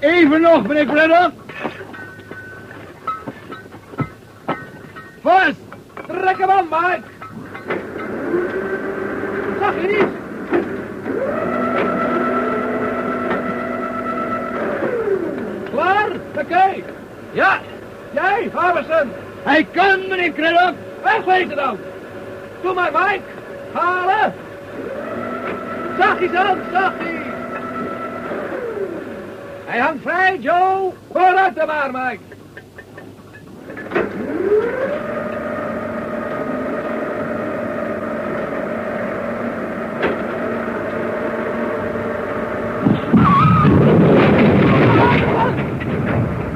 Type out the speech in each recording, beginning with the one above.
Even nog, meneer Brenner. Vast! Trek hem aan, Mike. Zag je niet? Klaar? Oké. Ja. Jij, Harbison. Hij kan, meneer Craddock. Wegwezen dan. Doe maar, Mike. Halen. Zachtjes aan, zachtjes. Hij hangt vrij, Joe. Maar, Mike.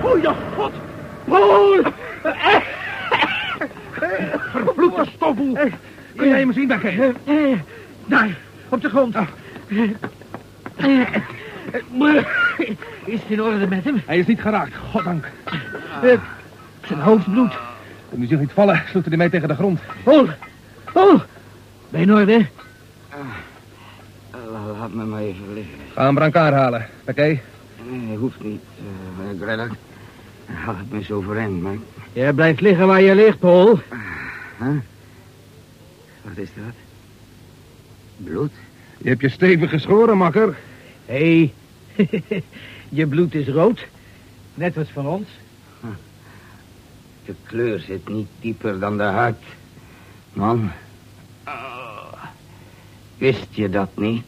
Goeie god. Paul. Vervloekte stofboel. Kun jij hem zien weggeven? Daar, op de grond. Is het in orde met hem? Hij is niet geraakt, goddank. Zijn hoofd bloedt. Toen hij zich niet vallen, sloeg hij mee tegen de grond. Paul! Paul! Ben je in orde? Laat me maar even liggen. Ga een brancard halen, oké? Nee, hoeft niet, uh, meneer Greddock. Haal het me zo overeind, maar... Jij blijft liggen waar je ligt, Paul. Huh? Wat is dat? Bloed? Je hebt je stevig geschoren, makker. Hé, hey. je bloed is rood. Net als van ons. De kleur zit niet dieper dan de huid. Man. Oh. Wist je dat niet?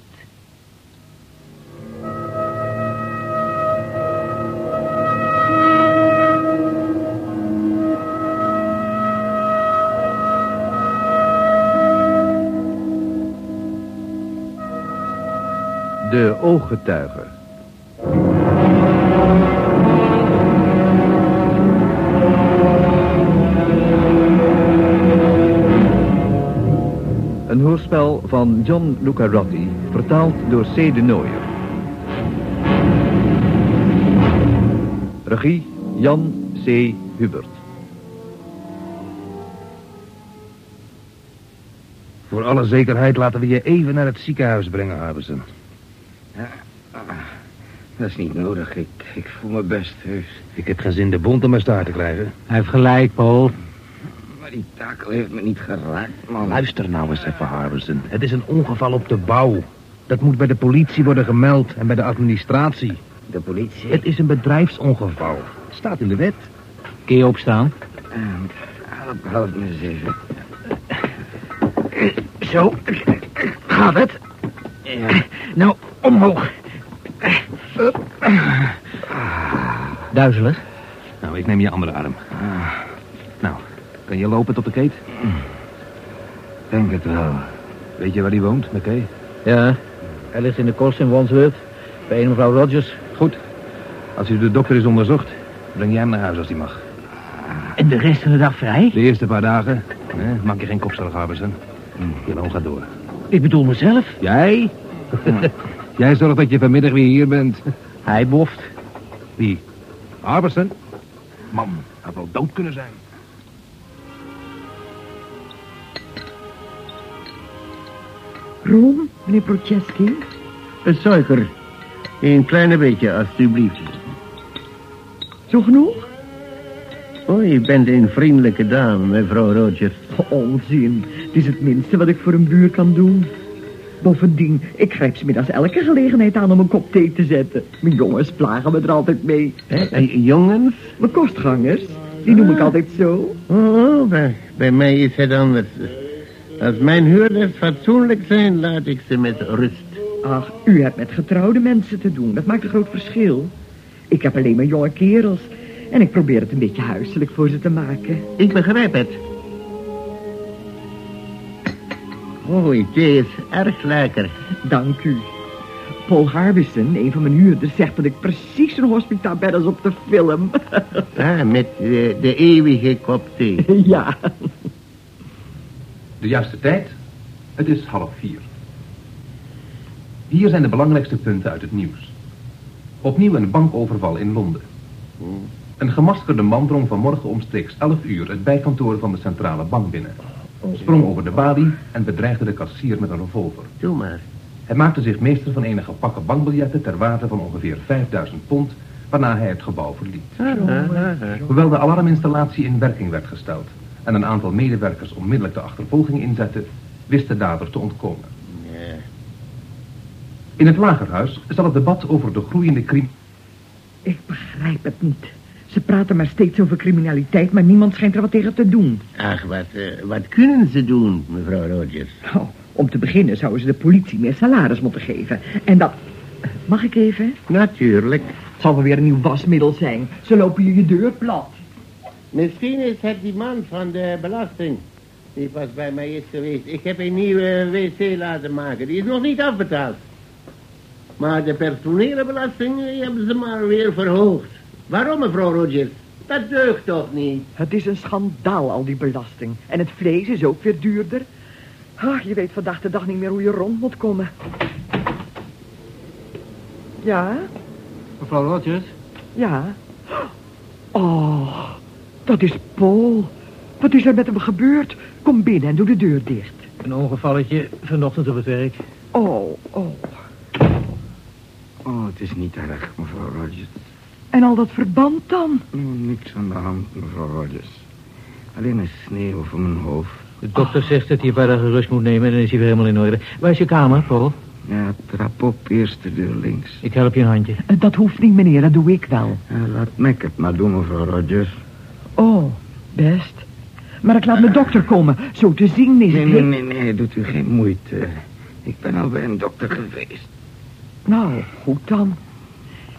De ooggetuiger. Hoorspel van John Lucarotti, vertaald door C. de Nooier. Regie Jan C. Hubert. Voor alle zekerheid laten we je even naar het ziekenhuis brengen, Harbison. Ja, dat is niet nodig. Ik, ik voel me best heus. Ik heb geen zin de bond aan mijn staart te krijgen. Hij heeft gelijk, Paul. Die takel heeft me niet geraakt, man. Luister nou eens even, Harbison. Het is een ongeval op de bouw. Dat moet bij de politie worden gemeld en bij de administratie. De politie? Het is een bedrijfsongeval. Staat in de wet. Kun je opstaan? Uh, help, help me eens even. Zo. Gaat het? Ja. Nou, omhoog. Duizelig? Nou, ik neem je andere arm. Nou, kan je lopen tot de keet? Denk het wel. Weet je waar hij woont, McKay? Ja, hij ligt in de kost in Wandsworth. Bij een mevrouw Rogers. Goed. Als u de dokter is onderzocht, breng jij hem naar huis als hij mag. En de rest van de dag vrij? De eerste paar dagen, hè, maak je geen kopstel, Harbison. Je loon gaat door. Ik bedoel mezelf. Jij? Jij zorgt dat je vanmiddag weer hier bent. Hij boft. Wie? Harbison? Man, had wel dood kunnen zijn. Room, meneer Prochaski? Een suiker. Een kleine beetje, alstublieft. Zo genoeg? Oh, je bent een vriendelijke dame, mevrouw Rogers. Onzin. Het is het minste wat ik voor een buur kan doen. Bovendien, ik grijp smiddags elke gelegenheid aan om een kop thee te zetten. Mijn jongens plagen me er altijd mee. Hè? jongens? Mijn kostgangers. Die noem ik altijd zo. Oh, bij, bij mij is het anders. Als mijn huurders fatsoenlijk zijn, laat ik ze met rust. Ach, u hebt met getrouwde mensen te doen. Dat maakt een groot verschil. Ik heb alleen maar jonge kerels. En ik probeer het een beetje huiselijk voor ze te maken. Ik begrijp het. Oh, thee is erg lekker. Dank u. Paul Harbison, een van mijn huurders, zegt dat ik precies een hospitaal ben als op de film. ah, met de, de eeuwige kop thee. ja. De juiste tijd? Het is half vier. Hier zijn de belangrijkste punten uit het nieuws. Opnieuw een bankoverval in Londen. Een gemaskerde man drong vanmorgen omstreeks 11 uur het bijkantoor van de centrale bank binnen. Sprong over de balie en bedreigde de kassier met een revolver. Doe maar. Hij maakte zich meester van enige pakken bankbiljetten ter waarde van ongeveer 5000 pond, waarna hij het gebouw verliet. Hoewel de alarminstallatie in werking werd gesteld en een aantal medewerkers onmiddellijk de achtervolging inzette, wist de dader te ontkomen. Ja. In het lagerhuis zal het debat over de groeiende crim... Ik begrijp het niet. Ze praten maar steeds over criminaliteit, maar niemand schijnt er wat tegen te doen. Ach, wat, eh, wat kunnen ze doen, mevrouw Rogers? Oh, om te beginnen zouden ze de politie meer salaris moeten geven. En dat... Mag ik even? Natuurlijk. Het zal wel weer een nieuw wasmiddel zijn. Ze lopen je je deur plat. Misschien is het die man van de belasting. Die pas bij mij is geweest. Ik heb een nieuwe wc laten maken. Die is nog niet afbetaald. Maar de personele belasting die hebben ze maar weer verhoogd. Waarom, mevrouw Rogers? Dat deugt toch niet? Het is een schandaal, al die belasting. En het vlees is ook weer duurder. Ah, je weet vandaag de dag niet meer hoe je rond moet komen. Ja? Mevrouw Rogers? Ja? Oh, dat is Paul. Wat is er met hem gebeurd? Kom binnen en doe de deur dicht. Een ongevalletje vanochtend op het werk. Oh, oh. Oh, het is niet erg, mevrouw Rogers. En al dat verband dan? Oh, niks aan de hand, mevrouw Rogers. Alleen een sneeuw over mijn hoofd. De dokter zegt dat hij een paar dagen rust moet nemen en dan is hij weer helemaal in orde. Waar is je kamer, Paul? Ja, trap op, eerste deur links. Ik help je een handje. Eh, Dat hoeft niet, meneer. Dat doe ik wel. Ja, laat Mac het maar doen, mevrouw Rogers. Oh, best. Maar ik laat mijn dokter komen. Zo te zien is Nee, het... nee, nee, nee, doet u geen moeite. Ik ben al bij een dokter geweest. Nou, goed dan.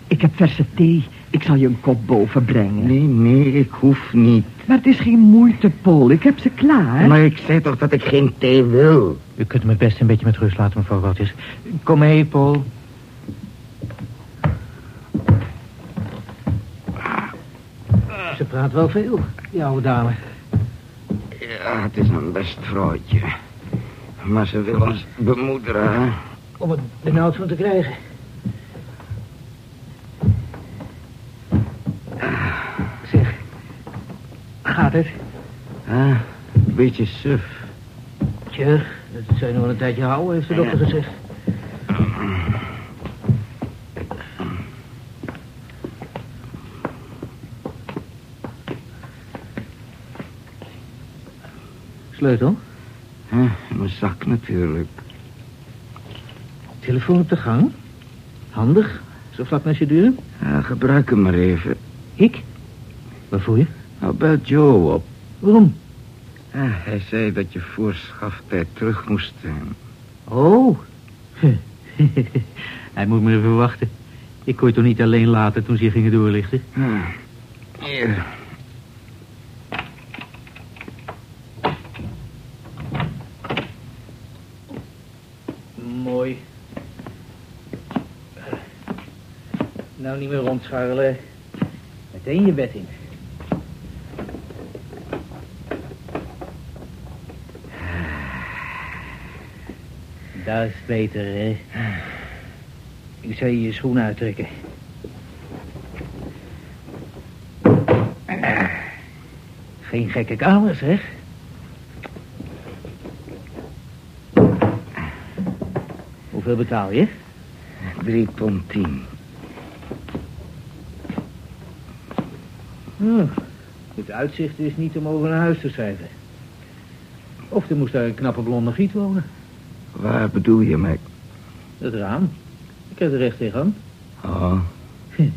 Ik heb verse thee. Ik zal je een kop boven brengen. Nee, nee, ik hoef niet. Maar het is geen moeite, Paul. Ik heb ze klaar. Maar ik zei toch dat ik geen thee wil? U kunt me best een beetje met rust laten, mevrouw Rogers. Kom mee, Paul. Ze praat wel veel, die oude dame. Ja, het is een best vrouwtje. Maar ze wil ons bemoederen, hè? Om het benauwd van te krijgen. Zeg, gaat het? Hè? Een beetje suf. Tje, dat zou je nog wel een tijdje houden, heeft de dokter gezegd. Sleutel? In mijn zak natuurlijk. Telefoon op de gang? Handig, zo vlak naast je deur. Ja, gebruik hem maar even. Ik? Waarvoor je? Nou, bel Joe op. Waarom? Ja, hij zei dat je voor schaftijd terug moest zijn. Oh. Hij moet me even wachten. Ik kon je toch niet alleen laten toen ze je gingen doorlichten? Ja. Hier. Nou niet meer rondscharrelen. Meteen je bed in. Dat is beter, hè? Ik zal je je schoen uittrekken. Geen gekke kamers, zeg. Hoeveel betaal je? Drie pond tien. Hm, Het uitzicht is niet om over een huis te schrijven. Of er moest daar een knappe blonde giet wonen. Waar bedoel je, Mac? Dat raam. Ik heb er recht tegenaan. Oh,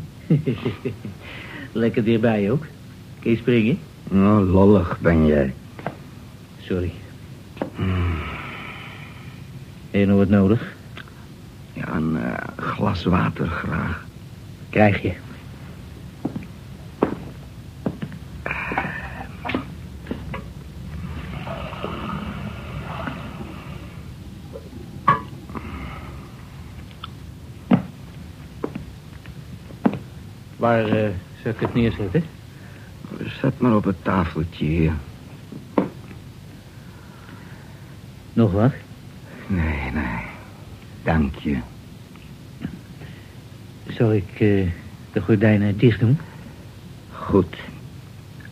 Lekker dichtbij ook. Kun je springen? nou, lollig ben jij. Sorry. Heb je nog wat nodig? Ja, een eh, glas water graag. Krijg je. Waar eh zou ik het neerzetten? Zet maar op het tafeltje hier. Nog wat? Nee, nee. Dank je. Zal ik eh, de gordijnen dicht doen? Goed.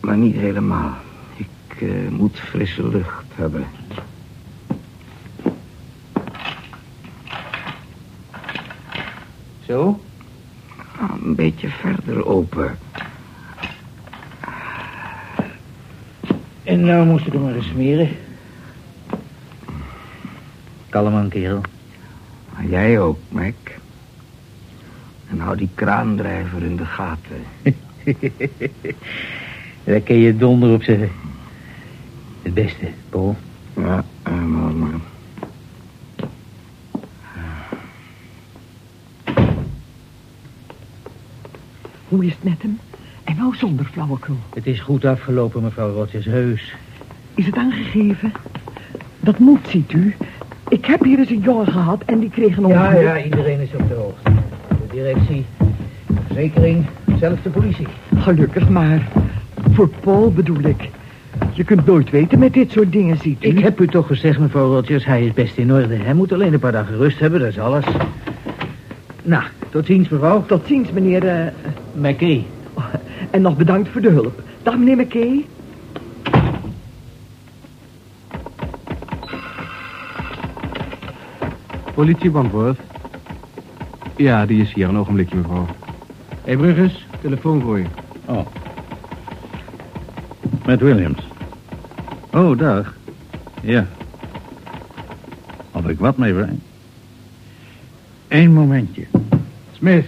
Maar niet helemaal. Ik eh, moet frisse lucht hebben. Zo? Een beetje verder open. En nou moest ik hem maar eens smeren. Kalm aan, kerel. Jij ook, Mac. En hou die kraandrijver in de gaten. Daar kun je donder op zeggen. Het beste, Paul. Ja, eh, maar, maar. Hoe is het met hem? En nou zonder flauwekul. Het is goed afgelopen, mevrouw Rogers, heus. Is het aangegeven? Dat moet, ziet u. Ik heb hier eens een jongen gehad en die kreeg een Ja, ongeluk. ja, iedereen is op de hoogte. De directie, de verzekering, zelfs de politie. Gelukkig maar. Voor Paul bedoel ik. Je kunt nooit weten met dit soort dingen, ziet u. Ik heb u toch gezegd, mevrouw Rogers, hij is best in orde. Hij moet alleen een paar dagen rust hebben, dat is alles. Nou, tot ziens, mevrouw. Tot ziens, meneer... eh, McKay. en nog bedankt voor de hulp. Dag, meneer McKay. Politie Wentworth. Ja, die is hier. Een ogenblikje, mevrouw. Hé, hey, Brugges. Telefoon voor je. Oh. Met Williams. Oh, dag. Ja. Of ik wat mee breng? Eén momentje. Smith.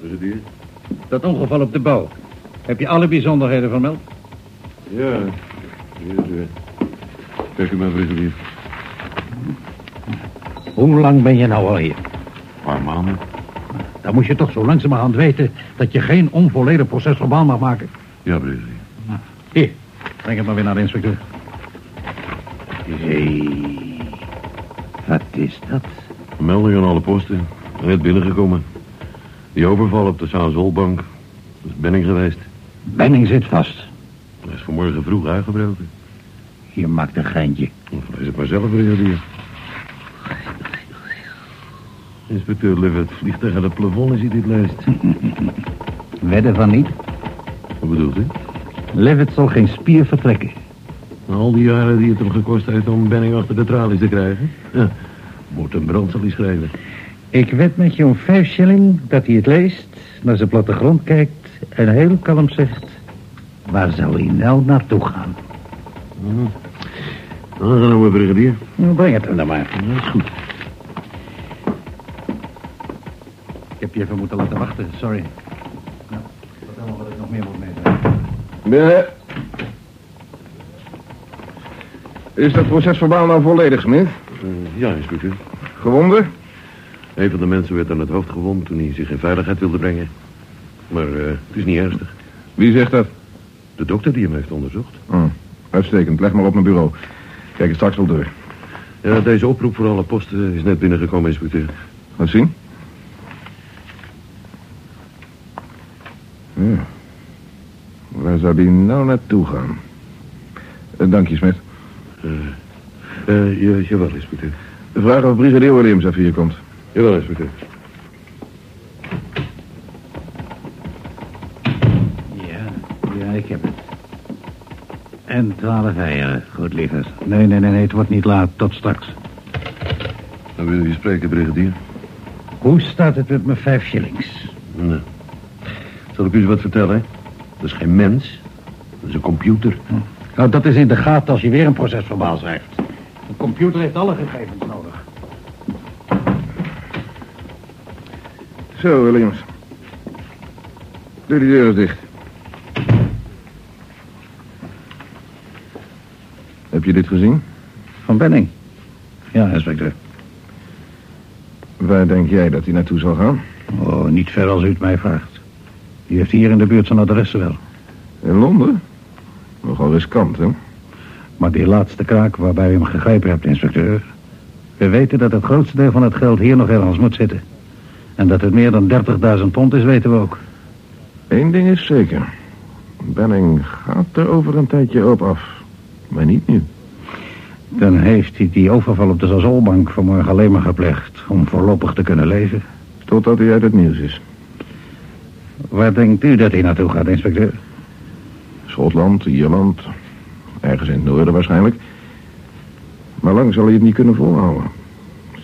Brigadier? Dat ongeval op de bouw. Heb je alle bijzonderheden vermeld? Ja, hier. Kijk u maar, brigadier. Hoe lang ben je nou al hier? Een paar maanden. Dan moet je toch zo langzamerhand weten dat je geen onvolledig proces verbaal mag maken. Ja, brigadier. Hier, breng het maar weer naar de inspecteur. Hé, wat is dat? Melding aan alle posten. Net binnengekomen. Die overval op de Saanzolbank. Dat is Benning geweest. Benning zit vast. Hij is vanmorgen vroeg uitgebroken. Je maakt een geintje. Of lees het maar zelf, brigadier. Inspecteur Livet vliegt tegen het plafond als hij dit leest. Wedden van niet. Wat bedoelt u? Levitt zal geen spier vertrekken. Na al die jaren die het hem gekost heeft om Benning achter de tralies te krijgen. Ja, moet een brand zal hij schrijven. Ik wed met je om vijf shilling dat hij het leest, naar zijn plattegrond kijkt en heel kalm zegt... Waar zou hij nou naartoe gaan? Mhm. Dan gaan we, brigadier. Nou, breng het hem dan maar. Dat is goed. Ik heb je even moeten laten wachten, sorry. Nou, vertel me wat ik nog meer moet. Is dat procesverbaal nou volledig, Smith? Eh, ja, inspecteur. Gewonden? Een van de mensen werd aan het hoofd gewond toen hij zich in veiligheid wilde brengen. Maar eh, het is niet ernstig. Wie zegt dat? De dokter die hem heeft onderzocht. Oh, uitstekend. Leg maar op mijn bureau. Kijk het straks wel door. Ja, deze oproep voor alle posten is net binnengekomen, inspecteur. Laat zien. Ja. Waar zou die nou naartoe gaan? Eh, dank je, Smith. Eh, eh, ja, jawel, inspecteur. Vraag of brigadier Williams even hier komt. Jawel, inspecteur. Ja, ja, ik heb het. En twaalf eieren, goed lieverd. Nee, nee, nee, nee, het wordt niet laat. Tot straks. Dan wil je spreken, brigadier. Hoe staat het met mijn vijf shillings? Nou, zal ik u eens wat vertellen? Dat is geen mens. Dat is een computer. Nou, dat is in de gaten als je weer een procesverbaal schrijft. Een computer heeft alle gegevens nodig. Zo, Williams. Doe die deur eens dicht. Heb je dit gezien? Van Benning. Ja, inspecteur. Waar denk jij dat hij naartoe zal gaan? Oh, niet ver als u het mij vraagt. Die heeft hier in de buurt zijn adressen wel. In Londen? Nogal riskant, hè? Maar die laatste kraak waarbij u hem gegrepen hebt, inspecteur. We weten dat het grootste deel van het geld hier nog ergens moet zitten. En dat het meer dan 30.000 pond is, weten we ook. Eén ding is zeker. Benning gaat er over een tijdje op af. Maar niet nu. Dan heeft hij die overval op de Zazolbank vanmorgen alleen maar gepleegd... om voorlopig te kunnen leven. Totdat hij uit het nieuws is. Waar denkt u dat hij naartoe gaat, inspecteur? Schotland, Ierland. Ergens in het noorden waarschijnlijk. Maar lang zal hij het niet kunnen volhouden.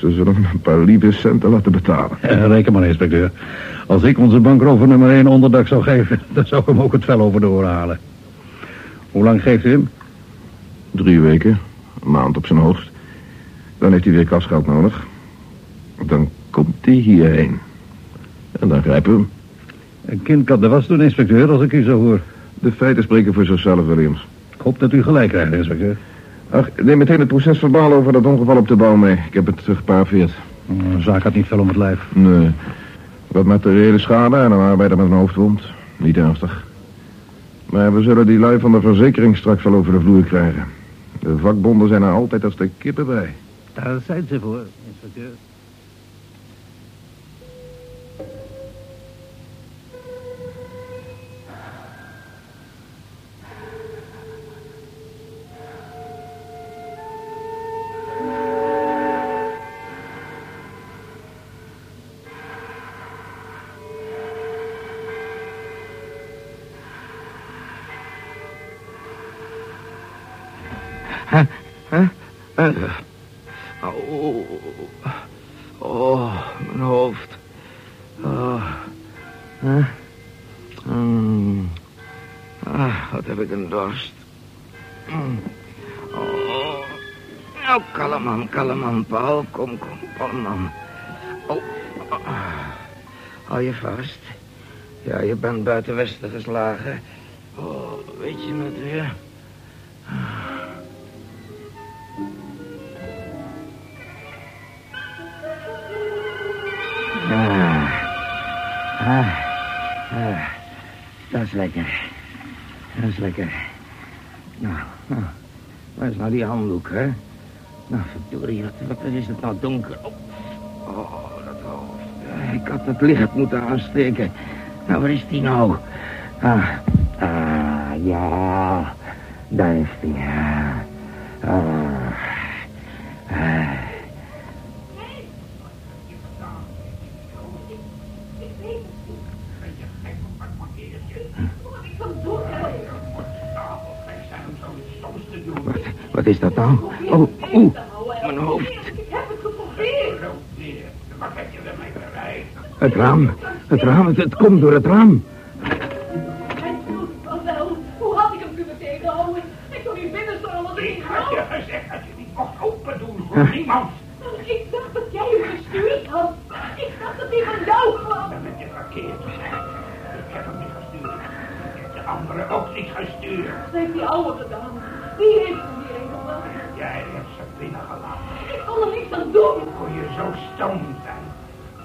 Ze zullen me een paar lieve centen laten betalen. Ja, reken maar, inspecteur. Als ik onze bankrover nummer 1 onderdak zou geven... dan zou ik hem ook het vel over de oren halen. Hoe lang geeft u hem? Drie weken. Een maand op zijn hoogst. Dan heeft hij weer kasgeld nodig. Dan komt hij hierheen. En dan grijpen we hem. Een kind kan de was doen, inspecteur, als ik u zo hoor. De feiten spreken voor zichzelf, Williams. Ik hoop dat u gelijk krijgt, inspecteur. Ach, neem meteen het proces verbaal over dat ongeval op de bouw mee. Ik heb het geparafeerd. De zaak had niet veel om het lijf. Nee. Wat materiële schade en een arbeider met een hoofdwond. Niet ernstig. Maar we zullen die lui van de verzekering straks wel over de vloer krijgen. De vakbonden zijn er altijd als de kippen bij. Daar zijn ze voor, inspecteur. Oh, oh, mijn hoofd. Oh. Huh? Mm. Ah, wat heb ik een dorst. Mm. Oh. Nou, kalm man, kalm man, Paul. Kom, kom, kalm man. Oh. Ah. Hou je vast. Ja, je bent buiten westen geslagen. Oh, weet je het weer? Lekker. Dat is lekker. Nou, nou. Waar is nou die handdoek, hè? Nou, verdorie, wat, wat is het nou donker. Oh, oh dat hoofd. Ik had het licht moeten aansteken. Nou, waar is die nou? Ah, ah ja. Daar is die. Ah. Het raam, het raam, het, het komt door het raam. Hij doet wel wel. Hoe had ik hem kunnen tegenhouden? Ik kon niet binnen staan ik niet geloof. gezegd dat je niet mocht open doen voor niemand. Ik dacht dat jij hem gestuurd had. Ik dacht dat hij van jou kwam. Dan heb je verkeerd. Ik heb hem niet gestuurd. Ik heb de anderen ook niet gestuurd. Dat heeft die oude gedaan. Die heeft hem hierheen gebracht. Jij hebt ze binnengelaten. Ik kon er niks aan doen. Kon je zo stom zijn?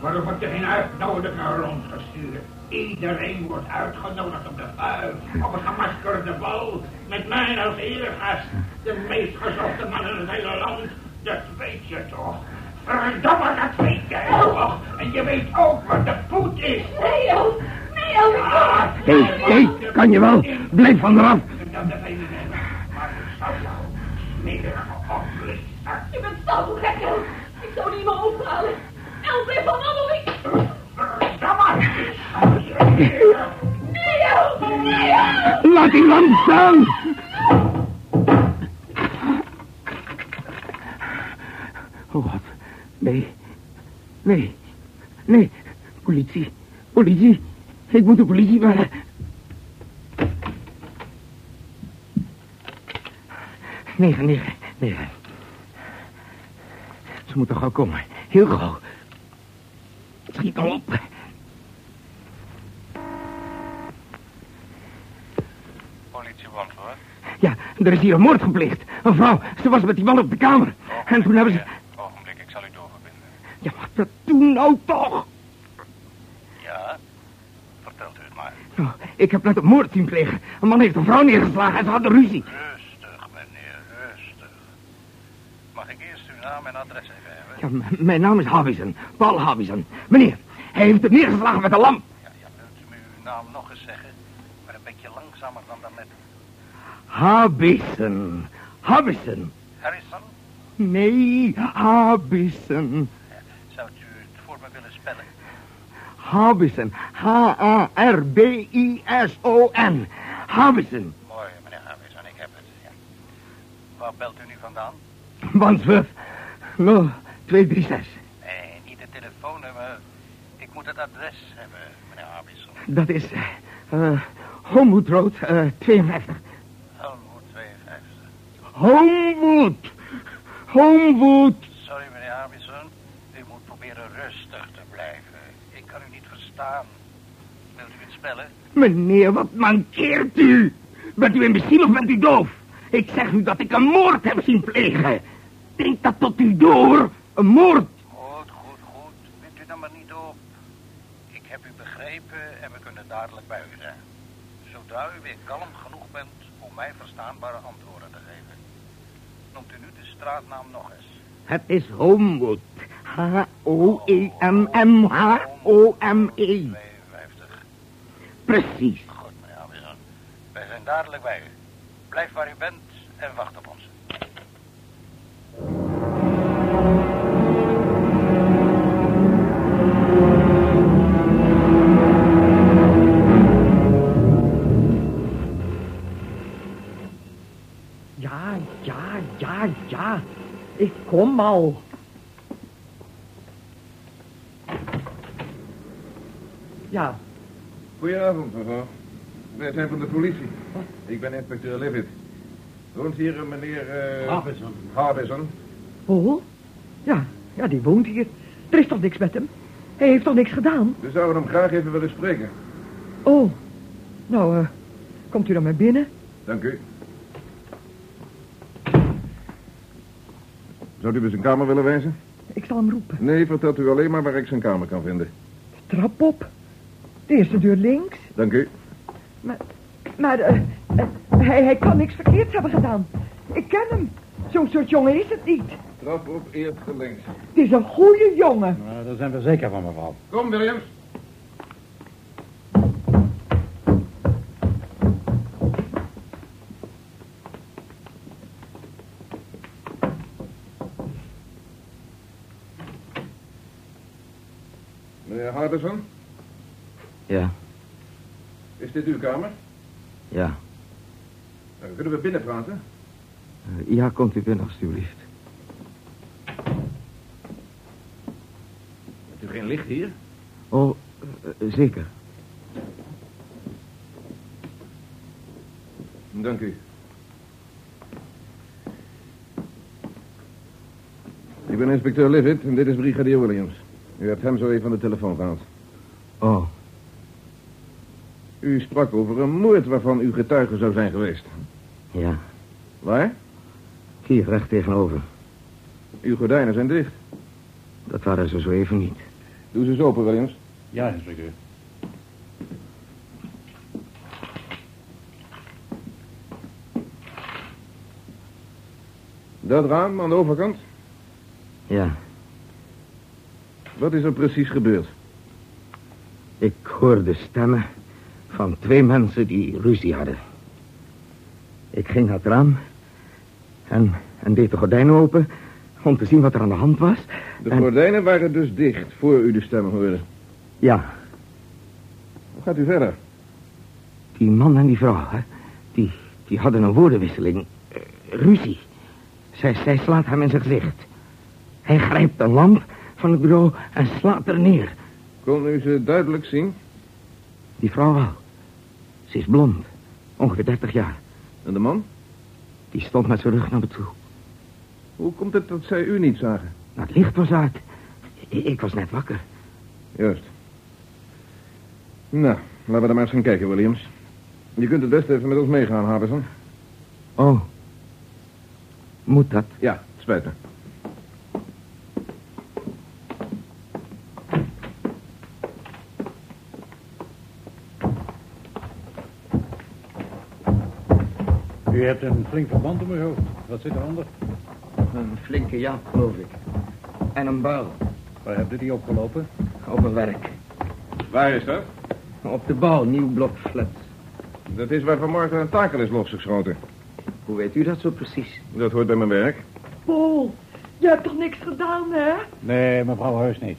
Waarom wordt er geen uitnodiger rondgestuurd? Iedereen wordt uitgenodigd op de vuil, op een gemaskerde bal. Met mij als eregast, de meest gezochte man in het hele land. Dat weet je toch? Verdomme, dat weet jij toch? En je weet ook wat de poet is. Nee. Nee, Els. ik Ah, Hé, hé, kan je wel? Blijf van eraf. Dat de ene nemen. Maar ik zou jou smerige. Je bent zo Laat die lamp staan. Oh, wat? Nee. Nee. Nee. Politie. Politie. Ik moet de politie bellen. Negen, negen, negen. Ze moeten gauw komen. Heel gauw. Schiet nou op. Politie Wandvoort. Ja, er is hier een moord gepleegd. Een vrouw, ze was met die man op de kamer. En toen hebben ze... Ogenblik, ik zal u doorverbinden. Ja, maar dat doen nou toch. Ja? Vertelt u het maar. Nou, ik heb net een moord zien plegen. Een man heeft een vrouw neergeslagen en ze hadden ruzie. Rustig, meneer, rustig. Mag ik eerst uw naam en adres even hebben? Ja, mijn naam is Havisen. Paul Havisen. Meneer, hij heeft het neergeslagen met een lamp. Ja, ja, wilt u me uw naam nog eens zeggen? Maar een beetje langzamer dan daarnet. Havisen. Havisen. Harrison? Nee, Havisen. Zou u het voor me willen spellen? Havisen. H-A-R-B-I-S-O-N. Havisen. Mooi, meneer Harrison, ik heb het. Ja. Waar belt u nu vandaan? Wandsworth. Nou, 236. Nee, niet het telefoonnummer. Ik moet het adres hebben, meneer Harbison. Dat is eh Homewood Road eh 52. Helmut 52. Homewood! Homewood! Sorry, meneer Harbison. U moet proberen rustig te blijven. Ik kan u niet verstaan. Wilt u het spellen? Meneer, wat mankeert u? Bent u imbeciel of bent u doof? Ik zeg u dat ik een moord heb zien plegen. Denk dat tot u door. Een moord. Goed, goed, goed. Wint u dan maar niet op. Ik heb u begrepen en we kunnen dadelijk bij u zijn. Zodra u weer kalm genoeg bent om mij verstaanbare antwoorden te geven. Noemt u nu de straatnaam nog eens. Het is Homewood. H-O-E-M-M-H-O-M-E. 52. Precies. Goed, meneer Harbison. Wij zijn dadelijk bij u. Blijf waar u bent en wacht op ons. Ja. Ik kom al. Ja, Goedenavond, mevrouw. Wij zijn van de politie. Ik ben inspecteur Levitt. Woont hier een meneer... eh Harbison. Harbison. oh? Ja, ja, die woont hier. Er is toch niks met hem? Hij heeft toch niks gedaan? We zouden hem graag even willen spreken. Oh, nou, eh, komt u dan maar binnen? Dank u. Zou u me zijn kamer willen wijzen? Ik zal hem roepen. Nee, vertelt u alleen maar waar ik zijn kamer kan vinden. Trap op. De eerste deur links. Dank u. Maar, maar eh, eh, hij, hij kan niks verkeerds hebben gedaan. Ik ken hem. Zo'n soort jongen is het niet. Trap op eerste links. Het is een goede jongen. Nou, daar zijn we zeker van, mevrouw. Kom, Williams. Ja, is dit uw kamer? ja. Nou, kunnen we binnen praten? Eh, ja, komt u binnen, alstublieft. Hebt u geen licht hier? Oh, eh, zeker. Dank u. Ik ben inspecteur Livet en dit is brigadier Williams. U hebt hem zo even van de telefoon gehaald. Oh, U sprak over een moord waarvan u getuige zou zijn geweest. ja. Waar? Hier, recht tegenover. Uw gordijnen zijn dicht. Dat waren ze zo even niet. Doe ze eens open, Williams. Ja, inspecteur. Dat raam aan de overkant. Ja, Wat is er precies gebeurd? ik hoorde stemmen van twee mensen die ruzie hadden. Ik ging naar het raam en, en deed de gordijnen open om te zien wat er aan de hand was. De En- gordijnen waren dus dicht voor u de stemmen hoorde. Ja, Hoe gaat u verder? die man en die vrouw, hè, die, die hadden een woordenwisseling. eh, ruzie. Zij, zij slaat hem in zijn gezicht. Hij grijpt een lamp van het bureau en slaat er neer. Kon u ze duidelijk zien? Die vrouw wel. Ze is blond. Ongeveer 30 jaar. En de man? Die stond met zijn rug naar me toe. Hoe komt het dat zij u niet zagen? Nou, het licht was uit. Ik was net wakker. Juist. Nou, laten we er maar eens gaan kijken, Williams. Je kunt het best even met ons meegaan, Harbison. Oh. Moet dat? Ja, het spijt me. U hebt een flink verband om uw hoofd. Wat zit eronder? Een flinke jaap, geloof ik. En een buil. Waar hebt u die opgelopen? Op mijn werk. Waar is dat? Op de bouw, nieuw blok flats. Dat is waar vanmorgen een takel is losgeschoten. Hoe weet u dat zo precies? Dat hoort bij mijn werk. Paul, je hebt toch niks gedaan, hè? Nee, mevrouw Heus niet.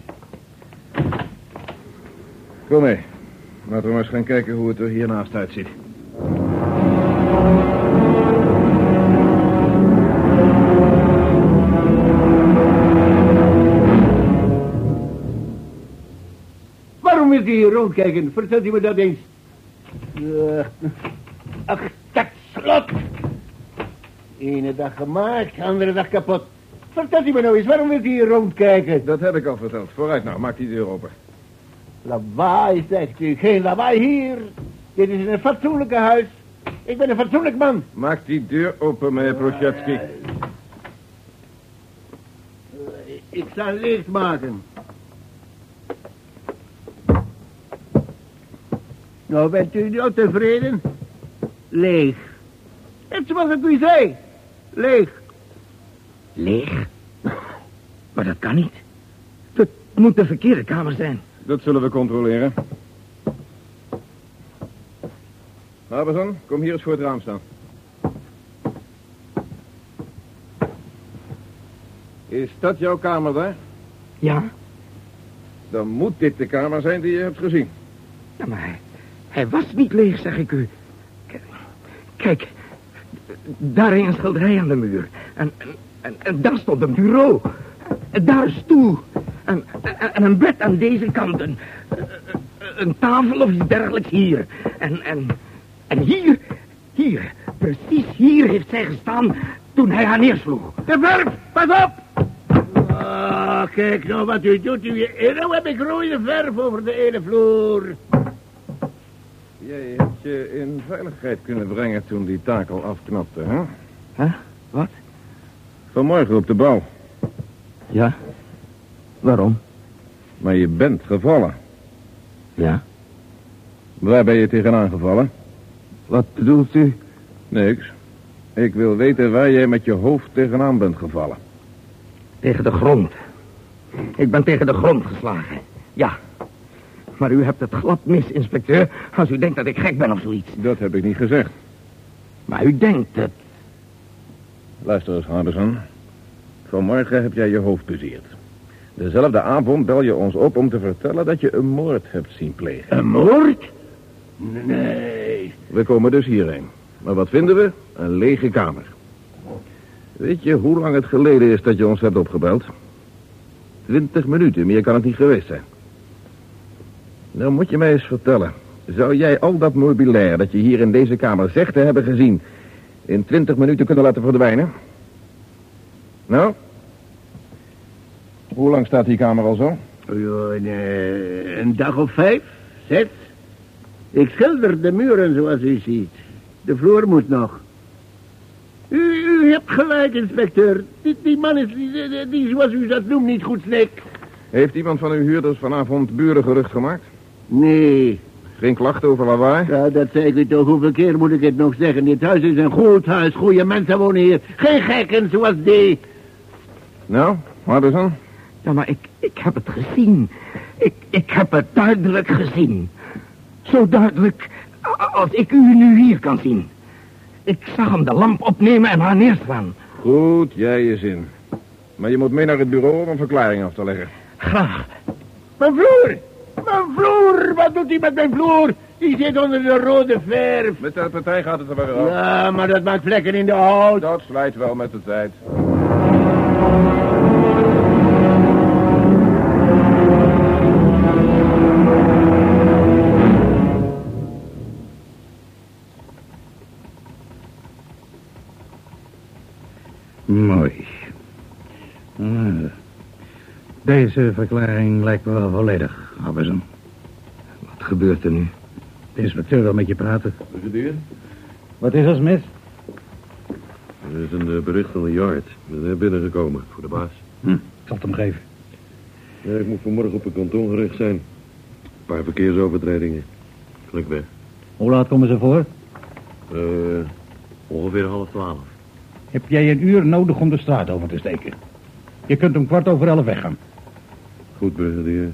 Kom mee. Laten we maar eens gaan kijken hoe het er hiernaast uitziet. Hier rondkijken? Vertelt u me dat eens. Eh, ach, dat slot. Ene dag gemaakt, andere dag kapot. Vertelt u me nou eens, waarom wilt u hier rondkijken? Dat heb ik al verteld. Vooruit nou, maak die deur open. Lawaai, zegt u. Geen lawaai hier. Dit is een fatsoenlijke huis. Ik ben een fatsoenlijk man. Maak die deur open, meneer Prochatsky. Ik zal licht maken. Nou, bent u nou tevreden? Leeg. Het is wat ik u zei. Leeg. Leeg? Maar dat kan niet. Het moet de verkeerde kamer zijn. Dat zullen we controleren. Haberson, kom hier eens voor het raam staan. Is dat jouw kamer daar? Ja? Dan moet dit de kamer zijn die je hebt gezien. Ja, maar hij, was niet leeg, zeg ik u. Kijk, daar een schilderij aan de muur. En, en, en, daar stond een bureau. En daar een stoel. En, en, en een bed aan deze kant. Een, tafel of iets dergelijks hier. En, en, en hier, hier, precies hier heeft zij gestaan toen hij haar neersloeg. De verf, pas op! Ah, kijk nou wat u doet. U, nou heb ik rode verf over de ene vloer. Jij hebt je in veiligheid kunnen brengen toen die takel afknapte, hè? Huh? Wat? Vanmorgen op de bouw. Ja? Waarom? Maar je bent gevallen. Ja? Waar ben je tegenaan gevallen? Wat bedoelt u? Niks. Ik wil weten waar jij met je hoofd tegenaan bent gevallen. Tegen de grond. Ik ben tegen de grond geslagen. Ja. Maar u hebt het glad mis, inspecteur, als u denkt dat ik gek ben of zoiets. Dat heb ik niet gezegd. Maar u denkt het. Luister eens, Harbison. Vanmorgen heb jij je hoofd bezeerd. Dezelfde avond bel je ons op om te vertellen dat je een moord hebt zien plegen. Een moord? Nee. We komen dus hierheen. Maar wat vinden we? Een lege kamer. Weet je hoe lang het geleden is dat je ons hebt opgebeld? Twintig minuten, meer kan het niet geweest zijn. Nou moet je mij eens vertellen. Zou jij al dat meubilair dat je hier in deze kamer zegt te hebben gezien... in twintig minuten kunnen laten verdwijnen? Nou? Hoe lang staat die kamer al zo? Een, eh, een dag of vijf, zes. Ik schilder de muren zoals u ziet. De vloer moet nog. U, u hebt gelijk, inspecteur. Die, die man is, die, die- die, zoals u dat noemt, niet goed snik. Heeft iemand van uw huurders vanavond burengerucht gemaakt? Nee. Geen klachten over lawaai? Ja, dat zeg ik u toch. Hoeveel keer moet ik het nog zeggen? Dit huis is een goed huis. Goede mensen wonen hier. Geen gekken zoals die. Nou, Harbison? Ja, maar ik, ik heb het gezien. Ik, ik heb het duidelijk gezien. Zo duidelijk als ik u nu hier kan zien. Ik zag hem de lamp opnemen en haar neerslaan. Goed, jij je zin. Maar je moet mee naar het bureau om een verklaring af te leggen. Graag. Mijn vloer! Mijn vloer! Wat doet hij met mijn vloer? Die zit onder de rode verf. Met de partij gaat het er maar weer af. Ja, maar dat maakt vlekken in de hout. Dat slijt wel met de tijd. Deze verklaring lijkt me wel volledig, Harbison. Wat gebeurt er nu? De inspecteur wil met je praten. Brigadier? Wat is er, Smith? Er is een eh, bericht van de yard. We zijn binnengekomen voor de baas. Hm, ik zal het hem geven. Ja, ik moet vanmorgen op een kantoor gericht zijn. Een paar verkeersovertredingen. Ik weg. Hoe laat komen ze voor? Eh, ongeveer half twaalf. Heb jij een uur nodig om de straat over te steken? Je kunt om kwart over elf weggaan. Goed, brigadier.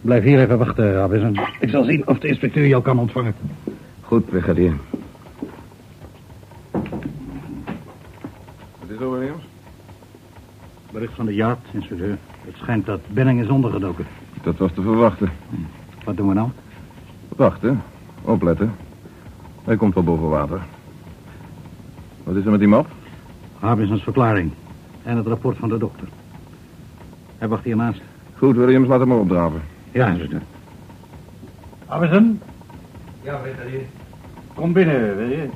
Blijf hier even wachten, Harbison. Ik zal zien of de inspecteur jou kan ontvangen. Goed, brigadier. Wat is er, Williams? Bericht van de jacht, inspecteur. Het schijnt dat Benning is ondergedoken. Dat was te verwachten. Wat doen we nou? Wachten. Opletten. Hij komt wel boven water. Wat is er met die map? Harbisons verklaring. En het rapport van de dokter. Hij wacht hiernaast. Goed, Williams, laat hem maar opdraven. Ja, inspecteur. Aversen, Ja, weet je. kom binnen, wil je?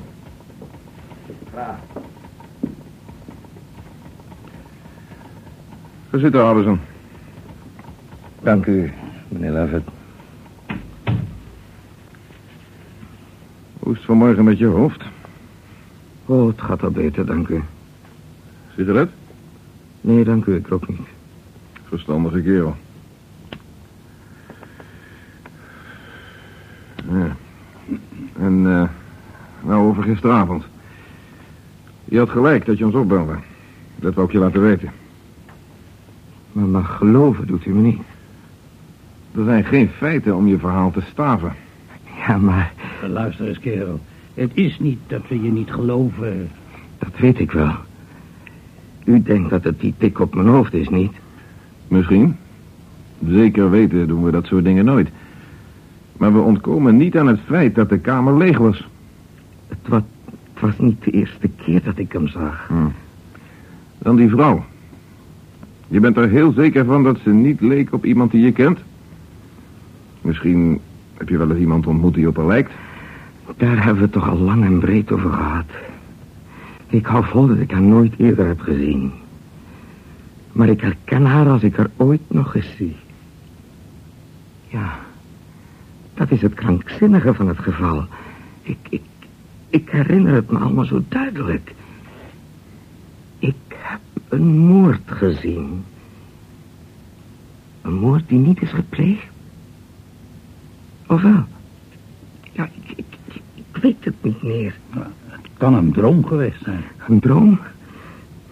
Ga zitten, Harbison. Dank u, meneer Levitt. Hoe is het vanmorgen met je hoofd? Oh, het gaat al beter, dank u. Sigaret? Nee, dank u, ik rook niet. Verstandige kerel. Ja. En, eh, nou over gisteravond. Je had gelijk dat je ons opbelde. Dat wou ik je laten weten. Maar, maar geloven doet u me niet. Er zijn geen feiten om je verhaal te staven. Ja, maar Luister eens, kerel. Het is niet dat we je niet geloven. dat weet ik wel. U denkt dat het die tik op mijn hoofd is, niet? Misschien. Zeker weten doen we dat soort dingen nooit. Maar we ontkomen niet aan het feit dat de kamer leeg was. Het was, het was niet de eerste keer dat ik hem zag. Hm. Dan die vrouw. Je bent er heel zeker van dat ze niet leek op iemand die je kent? Misschien heb je wel eens iemand ontmoet die op haar lijkt. Daar hebben we het toch al lang en breed over gehad. Ik hou vol dat ik haar nooit eerder heb gezien. Maar ik herken haar als ik haar ooit nog eens zie. Ja, dat is het krankzinnige van het geval. Ik, ik, ik herinner het me allemaal zo duidelijk. Ik heb een moord gezien. Een moord die niet is gepleegd. Of wel? Ja, ik, ik, ik, ik weet het niet meer. Het kan een droom geweest zijn. Een droom?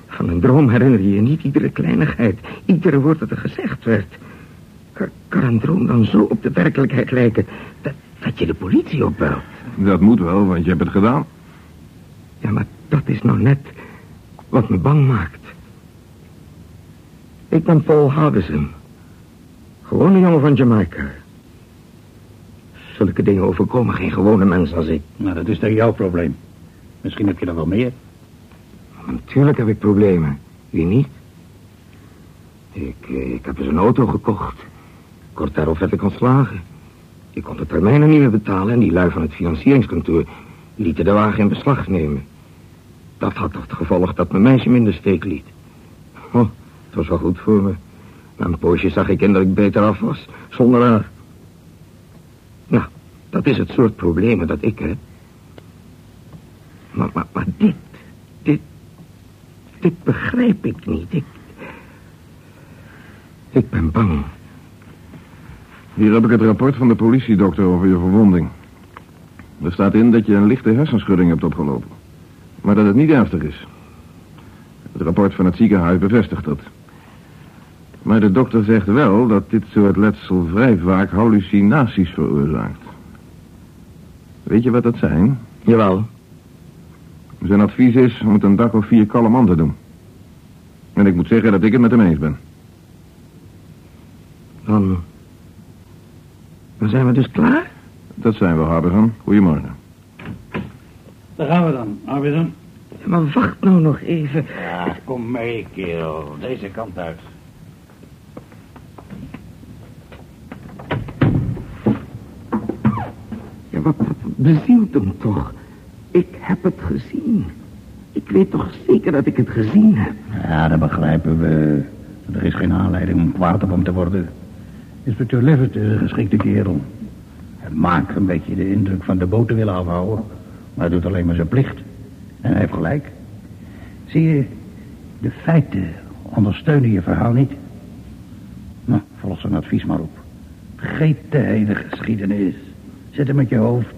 Van een droom herinner je je niet iedere kleinigheid. Iedere woord dat er gezegd werd. Kan, kan een droom dan zo op de werkelijkheid lijken... dat, dat je de politie opbelt? Dat moet wel, want je hebt het gedaan. Ja, maar dat is nou net wat me bang maakt. Ik ben Paul Harbison. Gewone jongen van Jamaica. Zulke dingen overkomen geen gewone mens als ik. Nou, dat is dan jouw probleem. Misschien heb je er wel meer. Natuurlijk heb ik problemen. Wie niet? Ik, eh, ik heb eens een auto gekocht. Kort daarop werd ik ontslagen. Ik kon de termijnen niet meer betalen... en die lui van het financieringskantoor lieten de wagen in beslag nemen. Dat had tot gevolg dat mijn meisje me in de steek liet. Oh, het was wel goed voor me. Na een poosje zag ik in dat ik beter af was, zonder haar. Nou, dat is het soort problemen dat ik heb. Maar, maar, maar dit, dit, dit begrijp ik niet. Ik, ik ben bang. Hier heb ik het rapport van de politiedokter over je verwonding. Er staat in dat je een lichte hersenschudding hebt opgelopen. Maar dat het niet ernstig is. Het rapport van het ziekenhuis bevestigt dat. Maar de dokter zegt wel dat dit soort letsel vrij vaak hallucinaties veroorzaakt. Weet je wat dat zijn? Jawel. Zijn advies is om het een dag of vier kalm aan te doen. En ik moet zeggen dat ik het met hem eens ben. Dan... Dan zijn we dus klaar? Dat zijn we, Harbison. Goedemorgen. Daar gaan we dan, Arvidsson. Maar wacht nou nog even. Ja, kom mee, kerel. Deze kant uit. Ja, wat, wat bezielt hem toch? Ik heb het gezien. Ik weet toch zeker dat ik het gezien heb. Ja, dat begrijpen we. Er is geen aanleiding om kwaad op hem te worden. Inspecteur Levitt is een geschikte kerel. Hij maakt een beetje de indruk van de boot te willen afhouden. Maar hij doet alleen maar zijn plicht. En hij heeft gelijk. Zie je, de feiten ondersteunen je verhaal niet. Nou, volg zijn advies maar op. Vergeet de hele geschiedenis. Zet hem met je hoofd.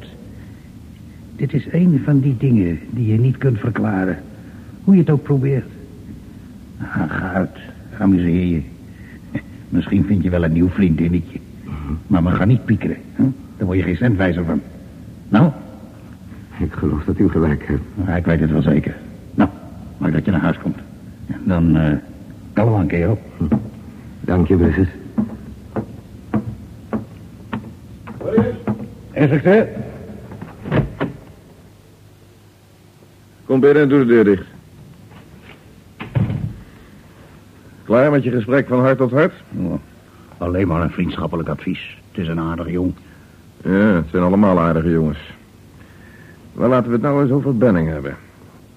Dit is een van die dingen die je niet kunt verklaren. Hoe je het ook probeert. Nou, ga uit. Amuseer je. Misschien vind je wel een nieuw vriendinnetje. Maar we gaan niet piekeren. Hè? Daar word je geen cent wijzer van. Nou? Ik geloof dat u gelijk hebt. Ja, ik weet het wel zeker. Nou, maar dat je naar huis komt. Dan, eh kalm aan, kerel. Dank je, Brisses. Inspecteur? Binnen en doe de deur dicht. Klaar met je gesprek van hart tot hart? Oh, alleen maar een vriendschappelijk advies. Het is een aardig jong. Ja, het zijn allemaal aardige jongens. Maar laten we het nou eens over Benning hebben.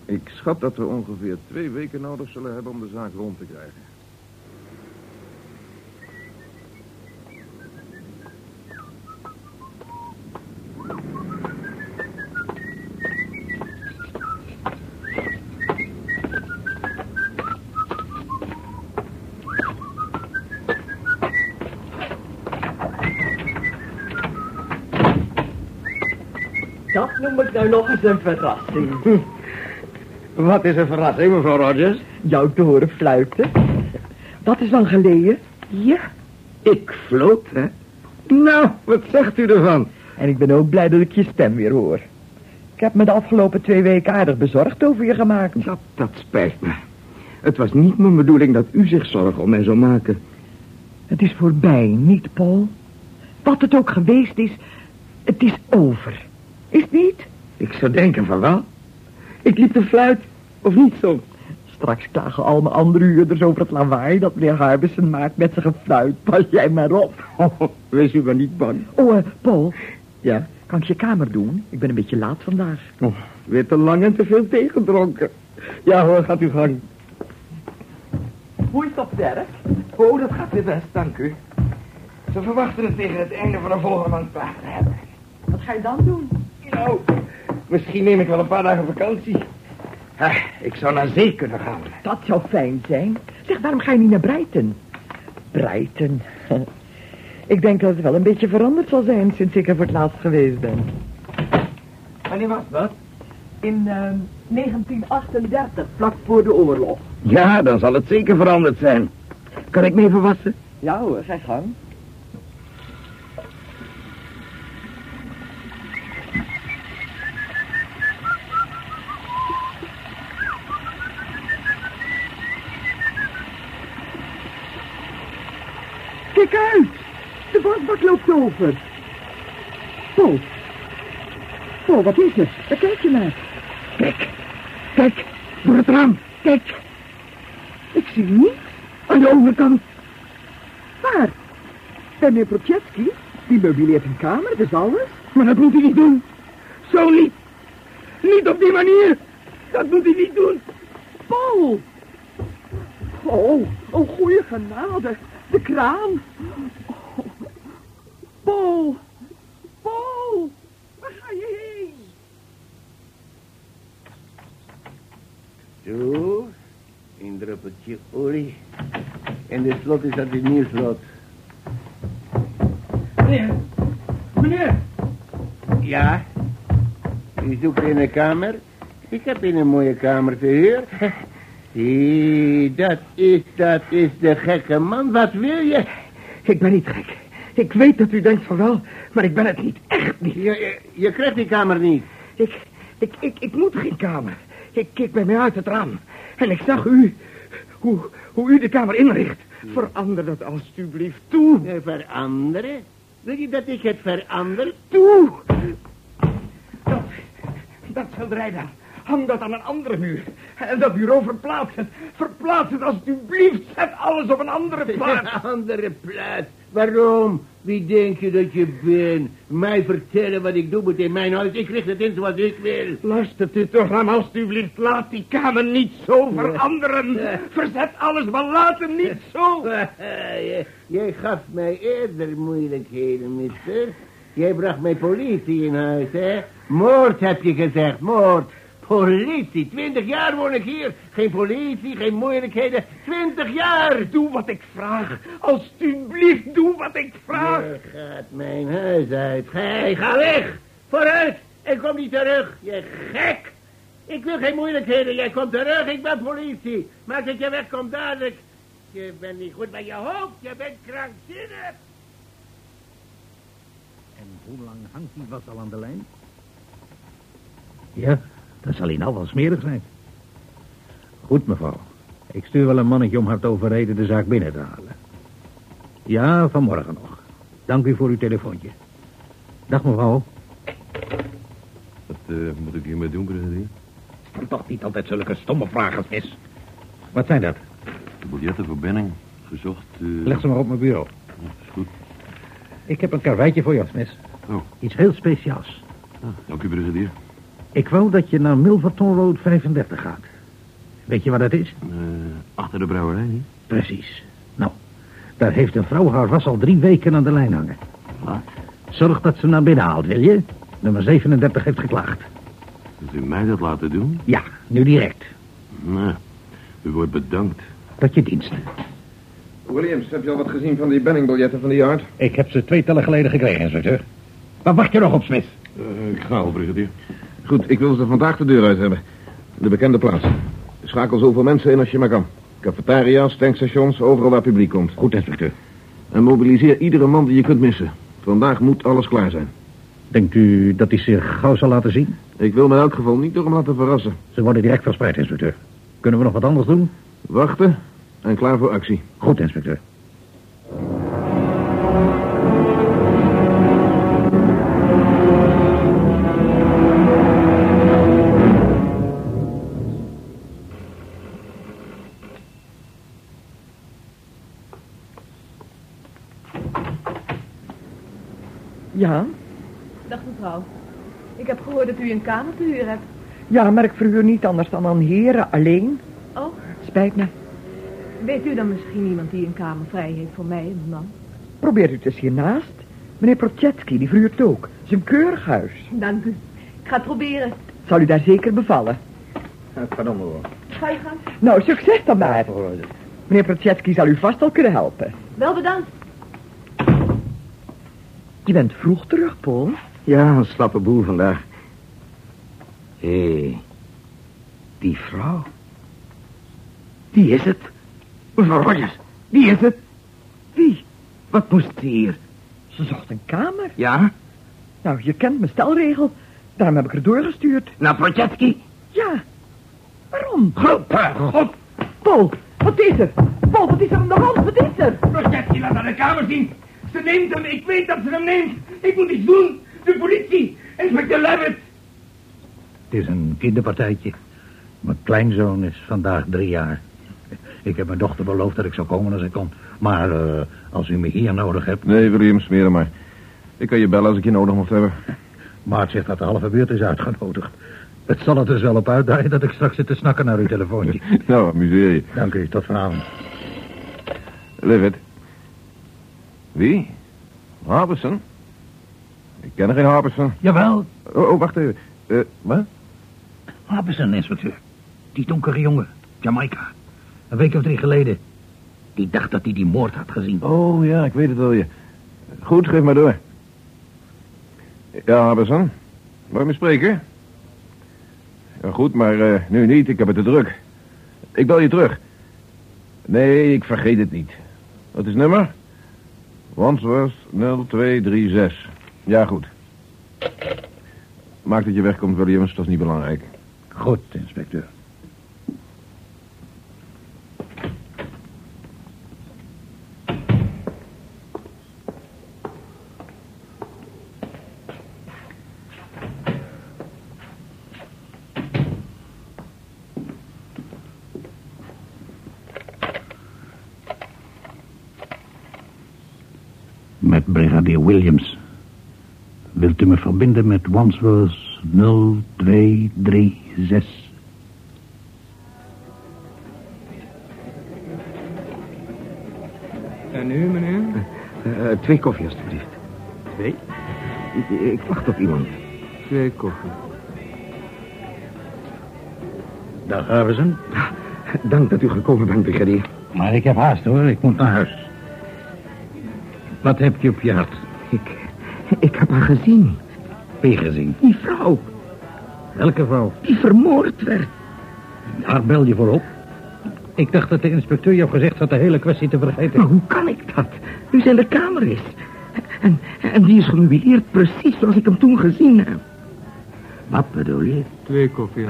Ik schat dat we ongeveer twee weken nodig zullen hebben om de zaak rond te krijgen. Dat noem ik nou nog eens een verrassing. Wat is een verrassing, mevrouw Rogers? Jou te horen fluiten. Dat is lang geleden. Ja, ik floot, hè? Nou, wat zegt u ervan? En ik ben ook blij dat ik je stem weer hoor. Ik heb me de afgelopen twee weken aardig bezorgd over je gemaakt. Ja, dat spijt me. Het was niet mijn bedoeling dat u zich zorgen om mij zou maken. Het is voorbij, niet, Paul? Wat het ook geweest is, het is over. Is het niet? Ik zou denken van wel. Ik liep de fluit, of niet zo? Straks klagen al mijn andere huurders over het lawaai dat meneer Harbissen maakt met zijn gefluit. Pas jij maar op. wees u maar niet bang. Oh, eh, Paul. Ja? Kan ik je kamer doen? Ik ben een beetje laat vandaag. Oh, weer te lang en te veel tegendronken. Ja hoor, gaat u gang. Hoe is het op werk? Oh, dat gaat weer best, dank u. Ze verwachten het tegen het einde van de volgende maand klaar te hebben. Wat ga je dan doen? Nou, misschien neem ik wel een paar dagen vakantie. Ah, ik zou naar zee kunnen gaan. Dat zou fijn zijn. Zeg, waarom ga je niet naar Breiten? Breiten. Ik denk dat het wel een beetje veranderd zal zijn sinds ik er voor het laatst geweest ben. Wanneer was dat? In eh, 1938, vlak voor de oorlog. Ja, dan zal het zeker veranderd zijn. Kan ik me even wassen? Ja hoor, ga gang. Kijk uit! De wasbak loopt over. Paul. Paul, wat is er? Daar kijk je naar. Kijk, kijk, door het raam, kijk. Ik zie niets. Aan de overkant. Waar? Bij meneer Prochetsky. Die meubileert een kamer, dat is alles. Maar dat moet hij niet doen. Zo niet. Niet op die manier. Dat moet hij niet doen. Paul! Oh, oh, goeie genade. De kraan. Paul! Paul! Waar ga je heen? Zo, een druppeltje olie. En de slot is dat het nieuw slot. Meneer, meneer. Ja? U zoekt in een kamer? Ik heb in een mooie kamer te huur. Hé, dat is, dat is de gekke man. Wat wil je? Ik ben niet gek. Ik weet dat u denkt van wel, maar ik ben het niet. Echt niet. Je, je, je krijgt die kamer niet. Ik, ik, ik, ik moet geen kamer. Ik keek bij mij uit het raam. En ik zag u, hoe, hoe u de kamer inricht. Verander dat alstublieft toe. Eh, Veranderen? Wil je dat ik het verander? Toe. Dat, dat schilderij daar. Hang dat aan een andere muur. En dat bureau verplaatsen. Verplaats het alstublieft. Zet alles op een andere plaats. Een andere plaats. Waarom? Wie denk je dat je bent? Mij vertellen wat ik doe moet in mijn huis. Ik richt het in zoals ik wil. Luistert u toch aan alstublieft. Laat die kamer niet zo veranderen. Verzet alles, maar laat hem niet zo. Jij- Jij gaf mij eerder moeilijkheden, mister. Jij bracht mij politie in huis, hè? Moord heb je gezegd, moord. Politie, twintig jaar woon ik hier. Geen politie, geen moeilijkheden. Twintig jaar. Doe wat ik vraag. Alstublieft, doe wat ik vraag. Je gaat mijn huis uit. Hey, ga weg. Vooruit. Ik kom niet terug. Je gek. Ik wil geen moeilijkheden. Jij komt terug. Ik ben politie. Maak dat je wegkomt dadelijk. Je bent niet goed bij je hoofd. Je bent krankzinnig. En hoe lang hangt die was al aan de lijn? Ja, dan zal hij nou wel smerig zijn. Goed, mevrouw. Ik stuur wel een mannetje om haar te overreden de zaak binnen te halen. Ja, vanmorgen nog. Dank u voor uw telefoontje. Dag, mevrouw. Wat eh, moet ik hiermee doen, brigadier? Stel toch niet altijd zulke stomme vragen, mis. Wat zijn dat? De biljetten voor Benning. Gezocht... eh, Leg ze maar op mijn bureau. ja, is goed. Ik heb een karweitje voor jou, Smith. Oh. Iets heel speciaals. Dank u, brigadier. Ik wou dat je naar Milverton Road 35 gaat. Weet je waar dat is? Eh, achter de brouwerij, niet? Precies. Nou, daar heeft een vrouw haar was al drie weken aan de lijn hangen. Wat? Zorg dat ze naar binnen haalt, wil je? Nummer 37 heeft geklaagd. Wilt u mij dat laten doen? Ja, nu direct. Nou, u wordt bedankt. Tot je dienst. Williams, heb je al wat gezien van die benningbiljetten van die yard? Ik heb ze twee tellen geleden gekregen, inspecteur. Waar wacht je nog op, Smith? Eh, ik ga al, brigadier. Goed, ik wil ze vandaag de deur uit hebben. De bekende plaats. Schakel zoveel mensen in als je maar kan. Cafetaria's, tankstations, overal waar publiek komt. Goed, inspecteur. En mobiliseer iedere man die je kunt missen. Vandaag moet alles klaar zijn. Denkt u dat hij zich gauw zal laten zien? Ik wil me in elk geval niet door hem laten verrassen. Ze worden direct verspreid, inspecteur. Kunnen we nog wat anders doen? Wachten en klaar voor actie. Goed, inspecteur. U een kamer te huur hebt. Ja, maar ik verhuur niet anders dan aan heren alleen. Oh, Spijt me. weet u dan misschien iemand die een kamer vrij heeft voor mij en mijn man? Probeer u het eens hiernaast. Meneer Prochetski, die verhuurt ook. Het is een keurig huis. Dank u. Ik ga het proberen. Zal u daar zeker bevallen. Verdomme hoor. Ga je gang. Nou, succes dan maar. Meneer Prochetski zal u vast al kunnen helpen. Wel bedankt. Je bent vroeg terug, Paul. Ja, een slappe boel vandaag. Hé, hey, die vrouw. Die is het. Mevrouw Rogers, die is het. Wie? Wat moest ze hier? Ze zocht een kamer. Ja? Nou, je kent mijn stelregel. Daarom heb ik er doorgestuurd. Naar Projectski? Ja. Waarom? Grote god. Paul, wat is er? Paul, wat is er aan de hand? Wat is er? Projectie, laat naar de kamer zien. Ze neemt hem, ik weet dat ze hem neemt. Ik moet iets doen. De politie, inspecteur Levitt. Het is een kinderpartijtje. Mijn kleinzoon is vandaag drie jaar. Ik heb mijn dochter beloofd dat ik zou komen als ik kon. Maar eh, als u me hier nodig hebt... Nee, Williams, meer dan maar. Ik kan je bellen als ik je nodig mocht hebben. Maart zegt dat de halve buurt is uitgenodigd. Het zal er dus wel op uitdraaien dat ik straks zit te snakken naar uw telefoontje. nou, amuseer je. Dank u, tot vanavond. Livet. Wie? Harbison? Ik ken er geen Harbison. Jawel, Oh, oh wacht even. Eh, wat? Harbison, inspecteur. Die donkere jongen, Jamaica. Een week of drie geleden. Die dacht dat hij die moord had gezien. Oh, ja, ik weet het wel, je. Goed, geef maar door. Ja, Harbison. Wil je me spreken? Ja, goed, maar eh, nu niet. Ik heb het te druk. Ik bel je terug. Nee, ik vergeet het niet. Wat is nummer? Wandsworth 0236. Ja, goed. Maak dat je wegkomt, Williams. Dat is niet belangrijk. Goed, inspecteur. Met brigadier Williams. Wilt u me verbinden met Wandsworth 0236? En nu, meneer? Eh, twee koffie, alstublieft. Twee? Ik, ik wacht op iemand. Twee koffie. Dag, Harvison. Dank dat u gekomen bent, brigadier. Maar ik heb haast, hoor. Ik moet naar huis. Wat heb je op je hart? Ik, ik heb haar gezien. P gezien. Die vrouw Welke vrouw? die vermoord werd. Daar bel je voor op. Ik dacht dat de inspecteur jou gezegd had de hele kwestie te vergeten. Maar hoe kan ik dat? Nu zijn de kamer is. En, en die is gemeubileerd precies zoals ik hem toen gezien heb. Wat bedoel je? Twee koffie.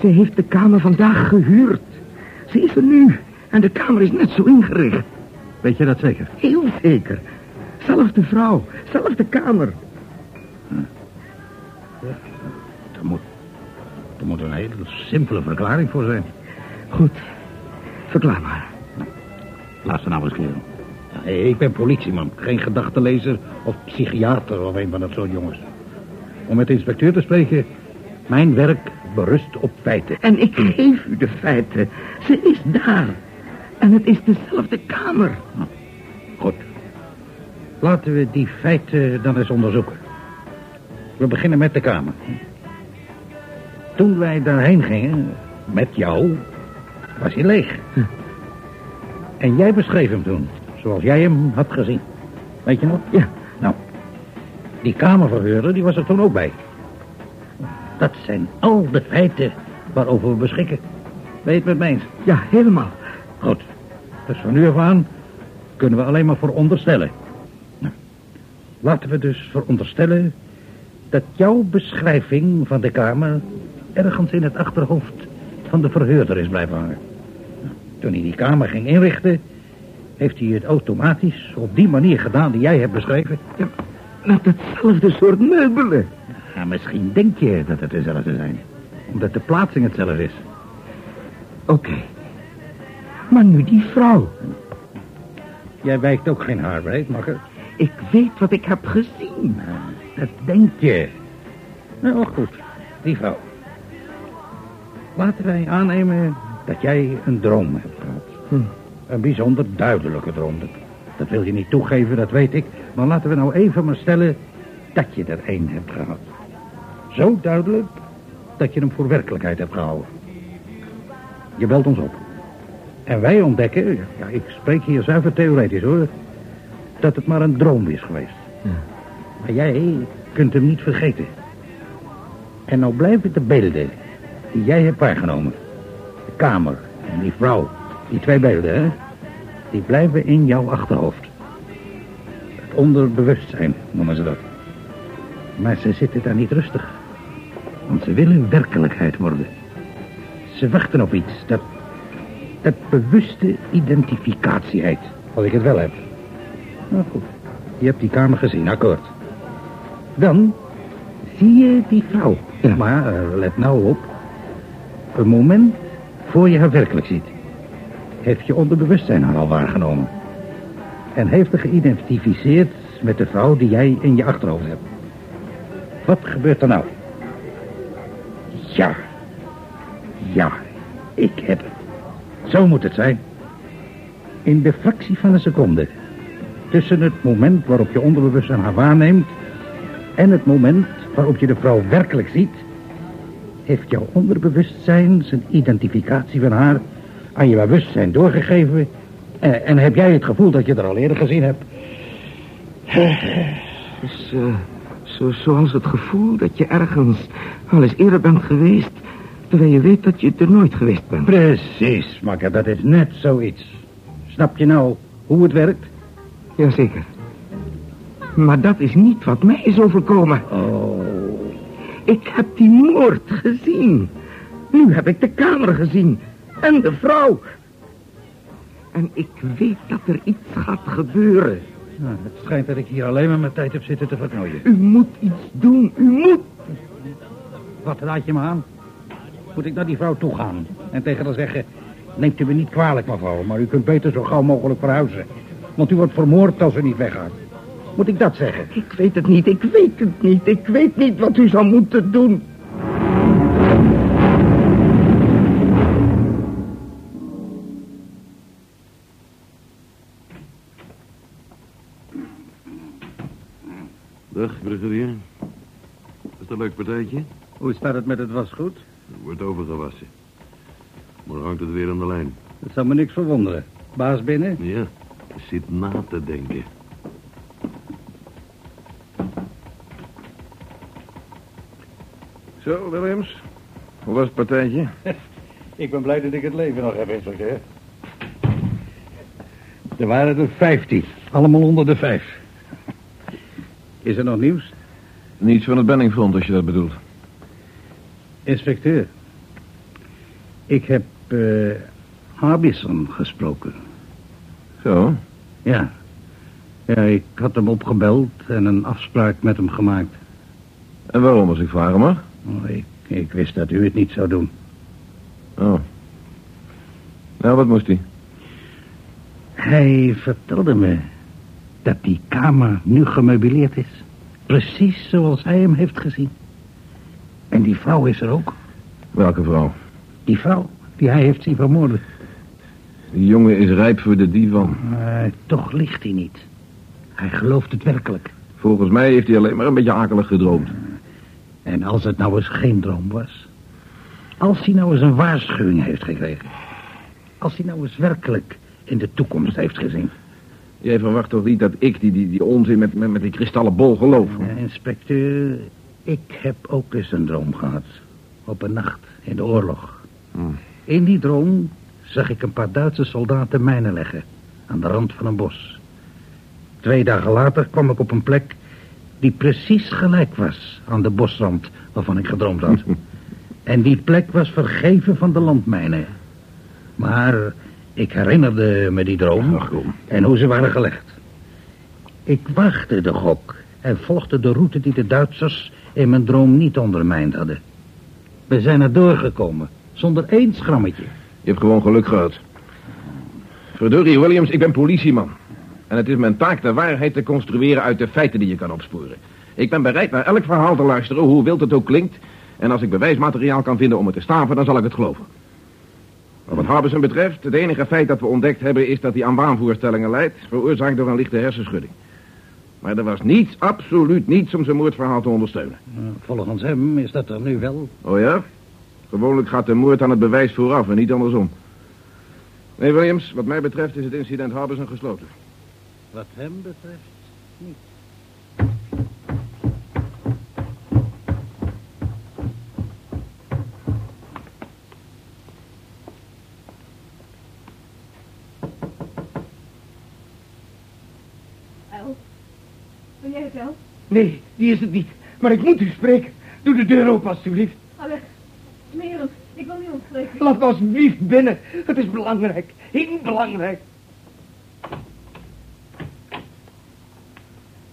Ze heeft de kamer vandaag gehuurd. Ze is er nu. En de kamer is net zo ingericht. Weet je dat zeker? Heel zeker. Zelfde vrouw. Zelfde kamer. Er moet, er moet een hele simpele verklaring voor zijn. Goed. Verklaar maar. Luister nou eens, kerel. Ik ben politieman, geen gedachtenlezer of psychiater of een van dat soort jongens. Om met de inspecteur te spreken, mijn werk berust op feiten. En ik geef u de feiten. Ze is daar. En het is dezelfde kamer. Goed. Laten we die feiten dan eens onderzoeken. We beginnen met de kamer. Toen wij daarheen gingen, met jou, was hij leeg. En jij beschreef hem toen, zoals jij hem had gezien. Weet je nog? Ja. Nou, die kamerverhuurder, die was er toen ook bij. Dat zijn al de feiten waarover we beschikken. Ben je het met mij eens? Ja, helemaal. Goed. Dus van nu af aan kunnen we alleen maar veronderstellen. Nou, laten we dus veronderstellen dat jouw beschrijving van de kamer ergens in het achterhoofd van de verhuurder is blijven hangen. Toen hij die kamer ging inrichten, heeft hij het automatisch op die manier gedaan die jij hebt beschreven. Ja, met hetzelfde soort meubelen. Ja, misschien denk je dat het dezelfde zijn. Omdat de plaatsing hetzelfde is. Oké. Maar nu die vrouw. Jij wijkt ook geen haar breed, makker. Ik weet wat ik heb gezien. Dat denk je. Nou, goed. Die vrouw. Laten wij aannemen dat jij een droom hebt gehad. Hm. Een bijzonder duidelijke droom. Dat, dat wil je niet toegeven, dat weet ik. Maar laten we nou even maar stellen dat je er één hebt gehad. Zo duidelijk dat je hem voor werkelijkheid hebt gehouden. Je belt ons op. En wij ontdekken, ja, ik spreek hier zuiver theoretisch hoor, dat het maar een droom is geweest. Maar jij kunt hem niet vergeten. En nou blijven de beelden die jij hebt waargenomen. De kamer en die vrouw, die twee beelden, hè, die blijven in jouw achterhoofd. Het onderbewustzijn noemen ze dat. Maar ze zitten daar niet rustig. Want ze willen werkelijkheid worden. Ze wachten op iets dat... dat bewuste identificatie heet. Als ik het wel heb. Nou goed, je hebt die kamer gezien, akkoord. Dan zie je die vrouw. Maar eh, let nou op. Een moment voor je haar werkelijk ziet. Heeft je onderbewustzijn haar al waargenomen. En heeft er geïdentificeerd met de vrouw die jij in je achterhoofd hebt. Wat gebeurt er nou? Ja. Ja, ik heb het. Zo moet het zijn. In de fractie van een seconde. Tussen het moment waarop je onderbewustzijn haar waarneemt... en het moment waarop je de vrouw werkelijk ziet... heeft jouw onderbewustzijn zijn identificatie van haar... aan je bewustzijn doorgegeven... eh, en heb jij het gevoel dat je er al eerder gezien hebt. Dus, eh, zo, zoals het gevoel dat je ergens al eens eerder bent geweest... terwijl je weet dat je er nooit geweest bent. Precies, makker, dat is net zoiets. Snap je nou hoe het werkt? Jazeker. Maar dat is niet wat mij is overkomen. Oh. Ik heb die moord gezien. Nu heb ik de kamer gezien. En de vrouw. En ik weet dat er iets gaat gebeuren. Nou, het schijnt dat ik hier alleen maar mijn tijd heb zitten te verknoeien. U moet iets doen. U moet. Wat raad je me aan? Moet ik naar die vrouw toe gaan en tegen haar zeggen... Neemt u me niet kwalijk, mevrouw, maar u kunt beter zo gauw mogelijk verhuizen. Want u wordt vermoord als u niet weggaat. Moet ik dat zeggen? Ik weet het niet. Ik weet het niet. Ik weet niet wat u zou moeten doen. Dag, brigadier. Is dat een leuk partijtje? Hoe staat het met het wasgoed? Er wordt overgewassen. Morgen hangt het weer aan de lijn. Dat zou me niks verwonderen. Baas binnen? Ja, je zit na te denken. Zo, Willems. Hoe was het partijtje? Ik ben blij dat ik het leven nog heb, inspecteur. Er waren er vijftien. Allemaal onder de vijf. Is er nog nieuws? Niets van het Benningfront, als je dat bedoelt. Inspecteur. Ik heb uh, Harbison gesproken. Zo? Ja. Ja, ik had hem opgebeld en een afspraak met hem gemaakt. En waarom, als ik vragen mag? Oh, ik, ik wist dat u het niet zou doen. Oh. Nou, wat moest hij? Hij vertelde me dat die kamer nu gemeubileerd is. Precies zoals hij hem heeft gezien. En die vrouw is er ook. Welke vrouw? Die vrouw die hij heeft zien vermoorden. Die jongen is rijp voor de divan. Maar toch ligt hij niet. Hij gelooft het werkelijk. Volgens mij heeft hij alleen maar een beetje akelig gedroomd. En als het nou eens geen droom was. Als hij nou eens een waarschuwing heeft gekregen. Als hij nou eens werkelijk in de toekomst heeft gezien. Jij verwacht toch niet dat ik die, die, die onzin met, met, met die kristallen bol geloof? Ja, inspecteur, ik heb ook eens een droom gehad. Op een nacht in de oorlog. Hmm. In die droom zag ik een paar Duitse soldaten mijnen leggen. Aan de rand van een bos. Twee dagen later kwam ik op een plek die precies gelijk was aan de bosrand waarvan ik gedroomd had. en die plek was vergeven van de landmijnen. Maar ik herinnerde me die droom en hoe ze waren gelegd. Ik waagde de gok en volgde de route die de Duitsers in mijn droom niet ondermijnd hadden. We zijn er doorgekomen, zonder één schrammetje. Je hebt gewoon geluk gehad. Verdorie, Williams, ik ben politieman. En het is mijn taak de waarheid te construeren uit de feiten die je kan opsporen. Ik ben bereid naar elk verhaal te luisteren, hoe wild het ook klinkt. En als ik bewijsmateriaal kan vinden om het te staven, dan zal ik het geloven. Maar wat Harbison betreft, het enige feit dat we ontdekt hebben... is dat hij aan waanvoorstellingen leidt, veroorzaakt door een lichte hersenschudding. Maar er was niets, absoluut niets om zijn moordverhaal te ondersteunen. Volgens hem is dat er nu wel. Oh ja? Gewoonlijk gaat de moord aan het bewijs vooraf en niet andersom. Nee, Williams, wat mij betreft is het incident Harbison gesloten. Wat hem betreft niet. El, ben jij het wel? Nee, die is het niet. Maar ik moet u spreken. Doe de deur open, alstublieft. Ga weg. Smerend, ik wil niemand spreken. Laat me alsjeblieft binnen. Het is belangrijk. Heel belangrijk.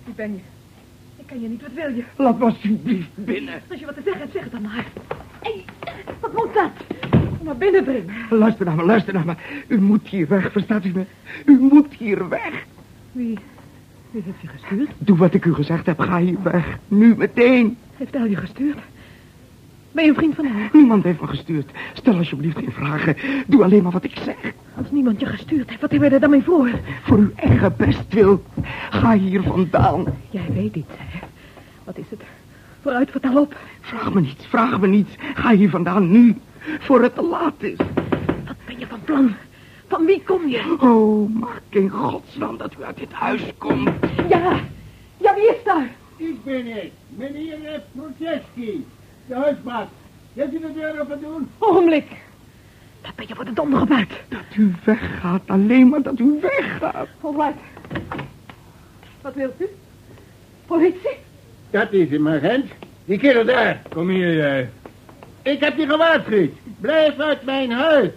Wie ben je? Ik kan je niet, wat wil je? Laat me alsjeblieft binnen. Als je wat te zeggen hebt, zeg het dan maar. Hé, wat moet dat? Kom maar binnendringen. Luister naar me, luister naar me. U moet hier weg, verstaat u me? U moet hier weg. Wie, wie heeft je gestuurd? Doe wat ik u gezegd heb. Ga hier weg. Nu meteen. Heeft El je gestuurd? Ben je een vriend van hem? Niemand heeft me gestuurd. Stel alsjeblieft geen vragen. Doe alleen maar wat ik zeg. Als niemand je gestuurd heeft, wat hebben we er dan mee voor? Voor uw eigen bestwil. Ga hier vandaan. Jij weet iets, hè? Wat is het? Vooruit, vertel op. Vraag me niets, vraag me niets. Ga hier vandaan nu. Voor het te laat is. Wat ben je van plan? Van wie kom je? Oh, maak in godsnaam dat u uit dit huis komt. Ja, ja, wie is daar? Ik ben het, meneer Proceski, de huisbaas. Wilt u de deur open doen? Ogenblik. Wat ben je voor de donder gebuit? Dat u weggaat, alleen maar dat u weggaat. All right. Wat wilt u? Politie? Dat is hem, agent. Die kerel daar. Kom hier, jij. Ik heb je gewaarschuwd. Blijf uit mijn huis.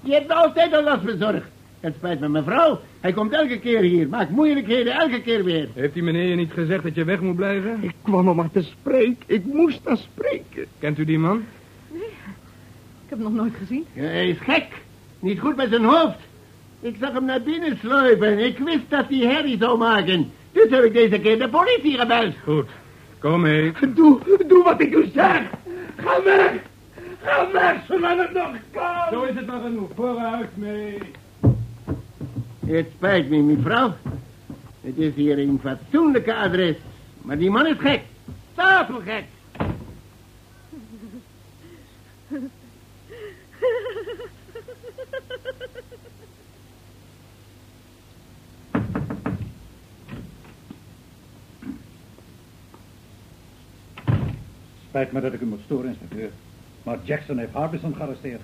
Je hebt me altijd al last bezorgd. Het spijt me, mevrouw. Hij komt elke keer hier. Maakt moeilijkheden elke keer weer. Heeft die meneer je niet gezegd dat je weg moet blijven? Ik kwam om maar te spreken. Ik moest daar spreken. Kent u die man? Ik heb hem nog nooit gezien. Ja, hij is gek. Niet goed met zijn hoofd. Ik zag hem naar binnen sluipen. Ik wist dat hij herrie zou maken. Dus heb ik deze keer de politie gebeld. Goed. Kom mee. Doe, doe wat ik u zeg. Ga weg. Ga weg, zolang het nog kan. Zo is het maar genoeg. Vooruit mee. Het spijt me, mevrouw. Het is hier een fatsoenlijke adres. Maar die man is gek. Tafelgek. Spijt me dat ik u moet storen, inspecteur. Maar Jackson heeft Harbison gearresteerd.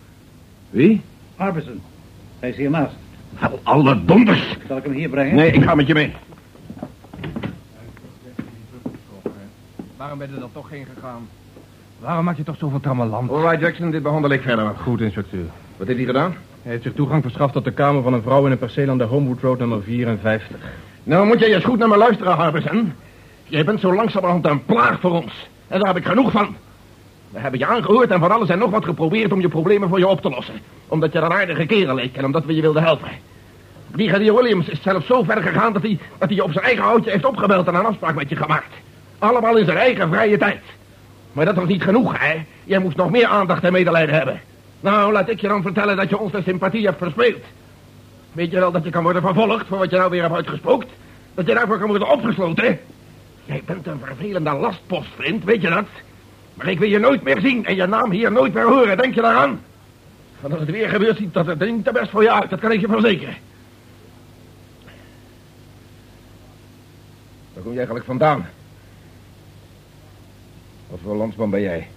Wie? Harbison. Hij is hiernaast. Wel, alle donders. Zal ik hem hier brengen? Nee, ik ga met je mee. Waarom ben je er dan toch heen gegaan? Waarom maak je toch zoveel trammeland? Alright, Jackson, dit behandel ik verder. Goed, inspecteur. Wat heeft hij gedaan? Hij heeft zich toegang verschaft tot de kamer van een vrouw in een perceel aan de Homewood Road nummer 54. Nou, moet jij eens goed naar me luisteren, Harbison. Jij bent zo langzamerhand een plaag voor ons. En daar heb ik genoeg van. We hebben je aangehoord en van alles en nog wat geprobeerd om je problemen voor je op te lossen. Omdat je een aardige kerel leek en omdat we je wilden helpen. Brigadier Williams is zelfs zo ver gegaan dat hij, dat hij op zijn eigen houtje heeft opgebeld en een afspraak met je gemaakt. Allemaal in zijn eigen vrije tijd. Maar dat was niet genoeg, hè? Jij moest nog meer aandacht en medelijden hebben. Nou, laat ik je dan vertellen dat je onze sympathie hebt verspeeld. Weet je wel dat je kan worden vervolgd voor wat je nou weer hebt uitgespookt? Dat je daarvoor kan worden opgesloten? Jij bent een vervelende lastpost, vriend, weet je dat? Maar ik wil je nooit meer zien en je naam hier nooit meer horen, denk je daaraan? Want als het weer gebeurt, ziet dat het er niet te best voor je uit, dat kan ik je verzekeren. Waar kom je eigenlijk vandaan? Wat voor landsman ben jij?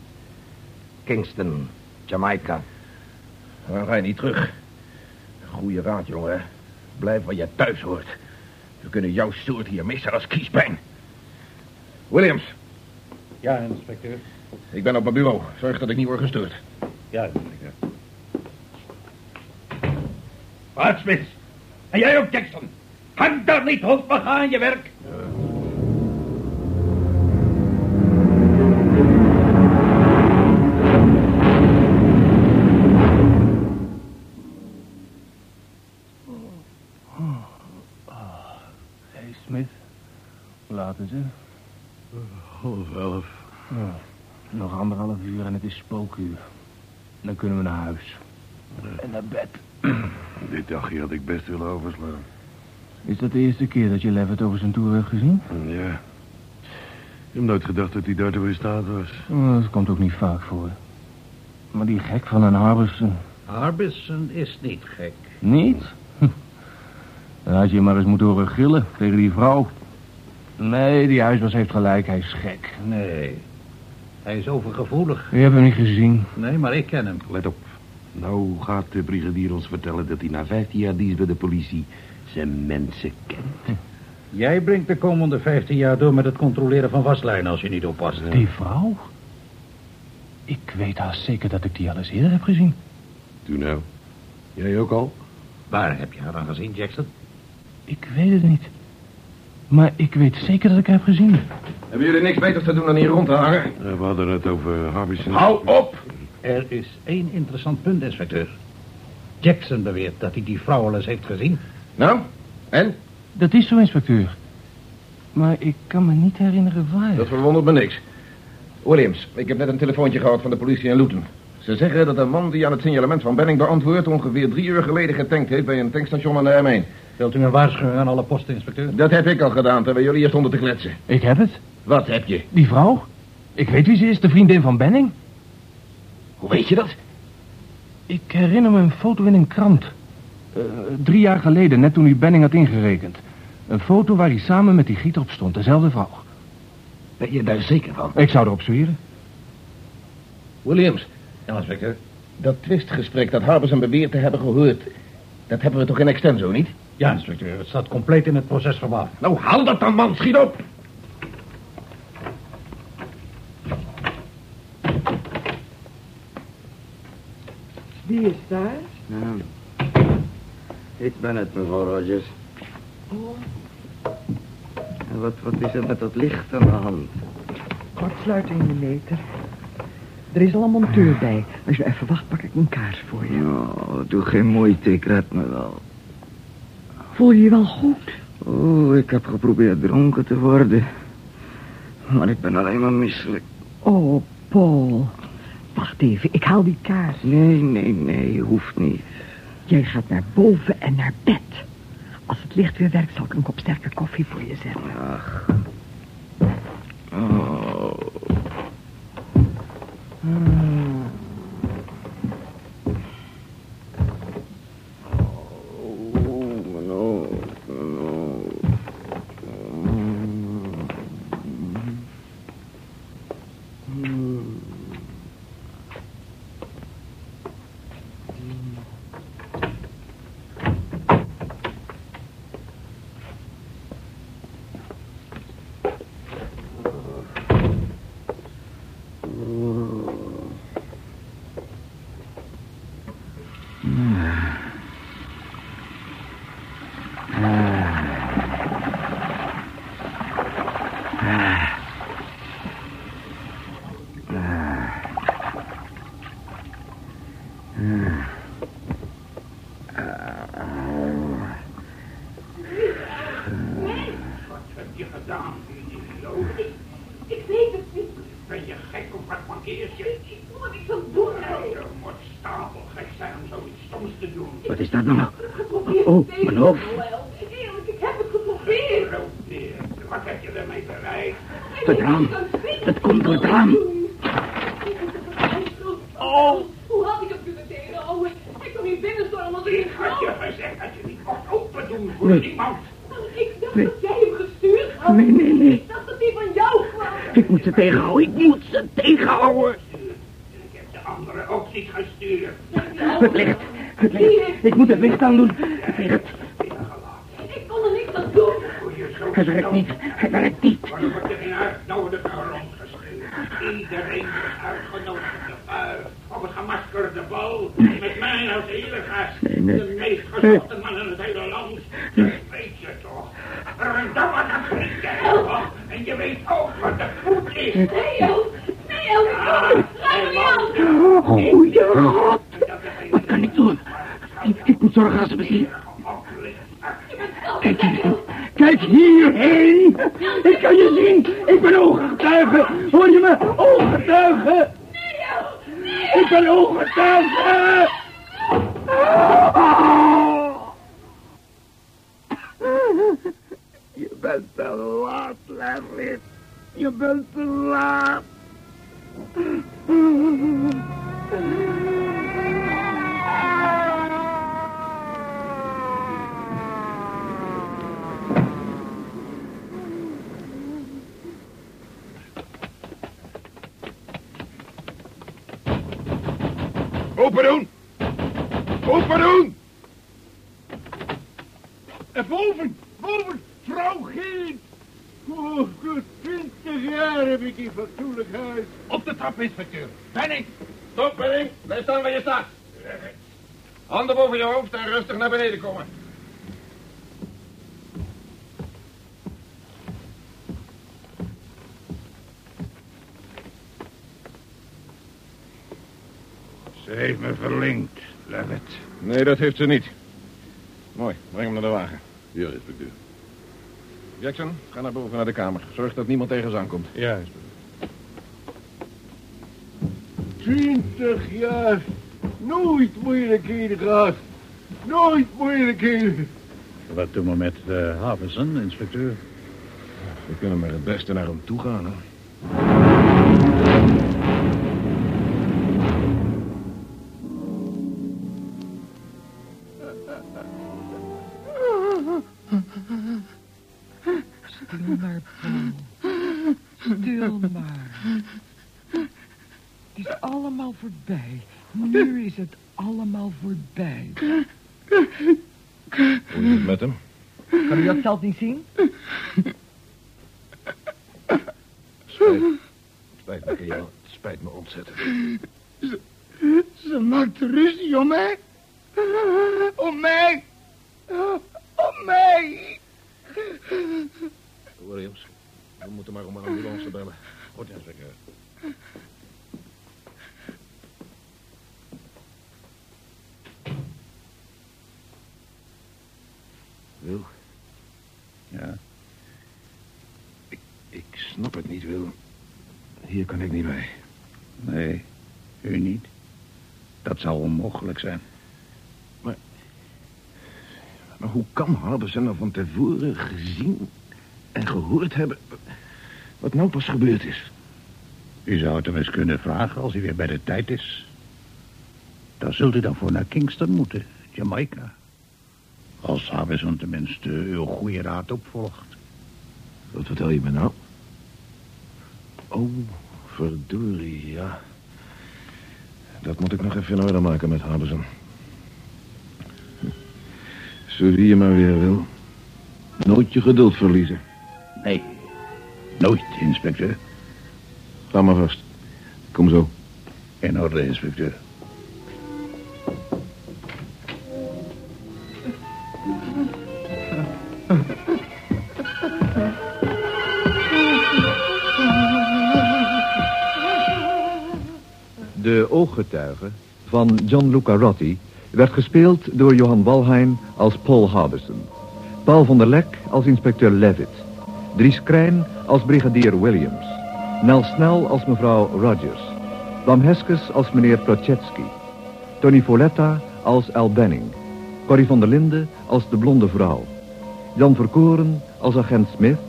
Kingston, Jamaica. Dan ga je niet terug. Goeie raad, jongen. Blijf waar je thuis hoort. We kunnen jouw soort hier missen als kiespijn. Williams, Ja, inspecteur. Ik ben op mijn bureau. Zorg dat ik niet word gestoord. Ja, inspecteur. Wat, Smith? En jij ook, Jackson? Hang daar niet hoofd, maar ga aan je werk. Hé, hey, Smith. Hoe laat is het? Half elf. Ja, nog anderhalf uur en het is spookuur. Dan kunnen we naar huis. En naar bed. Dit dagje had ik best willen overslaan. Is dat de eerste keer dat je Levitt over zijn toer hebt gezien? Ja. Ik heb nooit gedacht dat hij daartoe in staat was. Oh, dat komt ook niet vaak voor. Maar die gek van een Harbison... Harbison is niet gek. Niet? Hm. Dan had je maar eens moeten horen gillen tegen die vrouw. Nee, die huiswas heeft gelijk, hij is gek. Nee. Hij is overgevoelig. Je hebt hem niet gezien. Nee, maar ik ken hem. Let op. Nou gaat de brigadier ons vertellen dat hij na 15 jaar dienst bij de politie zijn mensen kent. Jij brengt de komende 15 jaar door met het controleren van waslijnen als je niet oppast. Die vrouw? Ik weet haast zeker dat ik die al eens eerder heb gezien. Toen nou. Jij ook al? Waar heb je haar dan gezien, Jackson? Ik weet het niet. Maar ik weet zeker dat ik haar heb gezien. Hebben jullie niks beters te doen dan hier rond te hangen? Eh, We hadden het over Harbison. Hou op! Er is één interessant punt, inspecteur. Jackson beweert dat hij die vrouw al eens heeft gezien. Nou, en? Dat is zo, inspecteur. Maar ik kan me niet herinneren waar. Dat verwondert me niks. Williams, ik heb net een telefoontje gehad van de politie in Luton. Ze zeggen dat een man die aan het signalement van Benning beantwoordt... ongeveer drie uur geleden getankt heeft bij een tankstation aan de M1. Wilt u een waarschuwing aan alle posten, inspecteur? Dat heb ik al gedaan, terwijl jullie hier stonden te kletsen. Ik heb het. Wat heb je? Die vrouw? Ik weet wie ze is, de vriendin van Benning. Hoe weet je dat? Ik herinner me een foto in een krant. Eh, drie jaar geleden, net toen hij Benning had ingerekend. Een foto waar hij samen met die gieter op stond, dezelfde vrouw. Ben je daar zeker van? Ik zou erop zweren. Williams, Ja, inspecteur. dat twistgesprek dat Harbison beweert te hebben gehoord... dat hebben we toch in extenso, niet? Ja, inspecteur. Het staat compleet in het procesverbaal. Nou, haal dat dan, man. Schiet op. Wie is daar? Nou, ik ben het, mevrouw Rogers. Oh, En wat, wat is er met dat licht aan de hand? kortsluiting in de meter. Er is al een monteur bij. Als je even wacht, pak ik een kaars voor je. Oh, doe geen moeite, ik red me wel. Voel je je wel goed? Oh, ik heb geprobeerd dronken te worden. Maar ik ben alleen maar misselijk. Oh, Paul. Wacht even, ik haal die kaars. Nee, nee, nee, hoeft niet. Jij gaat naar boven en naar bed. Als het licht weer werkt, zal ik een kop sterke koffie voor je zetten. Ach. Oh. Oh, Eerlijk, ik heb het geprobeerd. Geprobeerd. Wat heb je ermee bereikt? Het raam. Het komt door het raam. Oh. Hoe had ik hem kunnen tegenhouden? Ik kon niet binnenstormen als ik had je geloof. gezegd dat je niet mocht open doen voor Nee. iemand. Ik dacht dat jij hem gestuurd had. Nee, nee, nee. Ik dacht dat hij van jou kwam. Ik moet ze tegenhouden. Ik moet ze tegenhouden. Ik heb de anderen ook niet gestuurd. Het licht. Het licht. Ik moet het licht aandoen. Het licht. Ik kon er niks aan doen. Het werkt niet. Het werkt niet. Waarom wordt er geen rondgestuurd? Iedereen wordt uitgenodigd op vuil. Op het gemaskerde bal. Met mij als eregast. Nee, nee. De meest gezochte man in het hele land. Dat weet je toch. Dat weet jij toch. En je weet ook wat de goed is. Nee, El. Nee, El. Ah, Raak me aan. Oh, je god. Wat kan ik doen? Ik, ik moet zorgen dat ze me zien. Kijk hierheen. Kijk hierheen. Ik kan je zien. Ik ben ooggetuige. Hoor je me? Ooggetuige. Ik ben ooggetuige. Je bent te laat, Larry. Je bent te laat. Open doen! Open doen! En boven, boven, vrouw Geen. Oh, goed, twintig jaar heb ik in fatsoenlijk huis. Op de trap, inspecteur. Ben ik. Stop, Benning. Blijf staan waar je staat. Handen boven je hoofd en rustig naar beneden komen. Ze heeft me verlinkt, Levitt. Nee, dat heeft ze niet. Mooi, breng hem naar de wagen. Ja, inspecteur. Jackson, ga naar boven naar de kamer. Zorg dat niemand tegen ze aankomt. Ja, inspecteur. Twintig jaar. Nooit moeilijkheden gehad. Nooit moeilijkheden. Wat doen we met uh, Havison, inspecteur? We kunnen maar het beste naar hem toe gaan, hè. Zelf niet zien? Spijt, spijt me, kerel. Het spijt me ontzettend. Ze maakt ruzie om mij. Om mij. Om mij. Williams, we moeten maar om een ambulance bellen. Goed, inspecteur. Wil, Ja, ik, ik snap het niet, Wil. Hier kan ik niet bij. nee, u niet. Dat zou onmogelijk zijn. Maar hoe kan Harbison nou van tevoren gezien en gehoord hebben... wat nou pas gebeurd is? U zou het hem eens kunnen vragen als hij weer bij de tijd is. Dan zult u dan voor naar Kingston moeten, Jamaica. Als Havison tenminste uw goede raad opvolgt. Wat vertel je me nou? Oh, verdorie, ja. Dat moet ik nog even in orde maken met Harbison. Zo zie je maar weer, Wil. Nooit je geduld verliezen. Nee, nooit, inspecteur. Ga maar vast. Kom zo. In orde, inspecteur. Ooggetuige van Gianluca Rotti werd gespeeld door Johan Walheim als Paul Harbison. Paul van der Lek als inspecteur Levitt. Dries Krijn als brigadier Williams. Nel Snel als mevrouw Rogers. Bam Heskes als meneer Prochetski. Tony Foletta als Al Benning. Corrie van der Linde als de blonde vrouw. Jan Verkoren als agent Smith.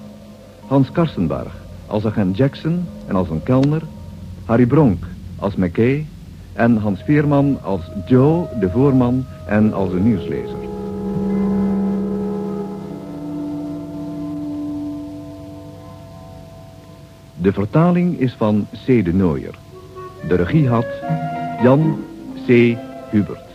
Hans Karsenbarg als agent Jackson en als een kelner. Harry Bronk als McKay. En Hans Veerman als Joe, de voorman en als een nieuwslezer. De vertaling is van C. de Nooier. De regie had Jan C. Hubert.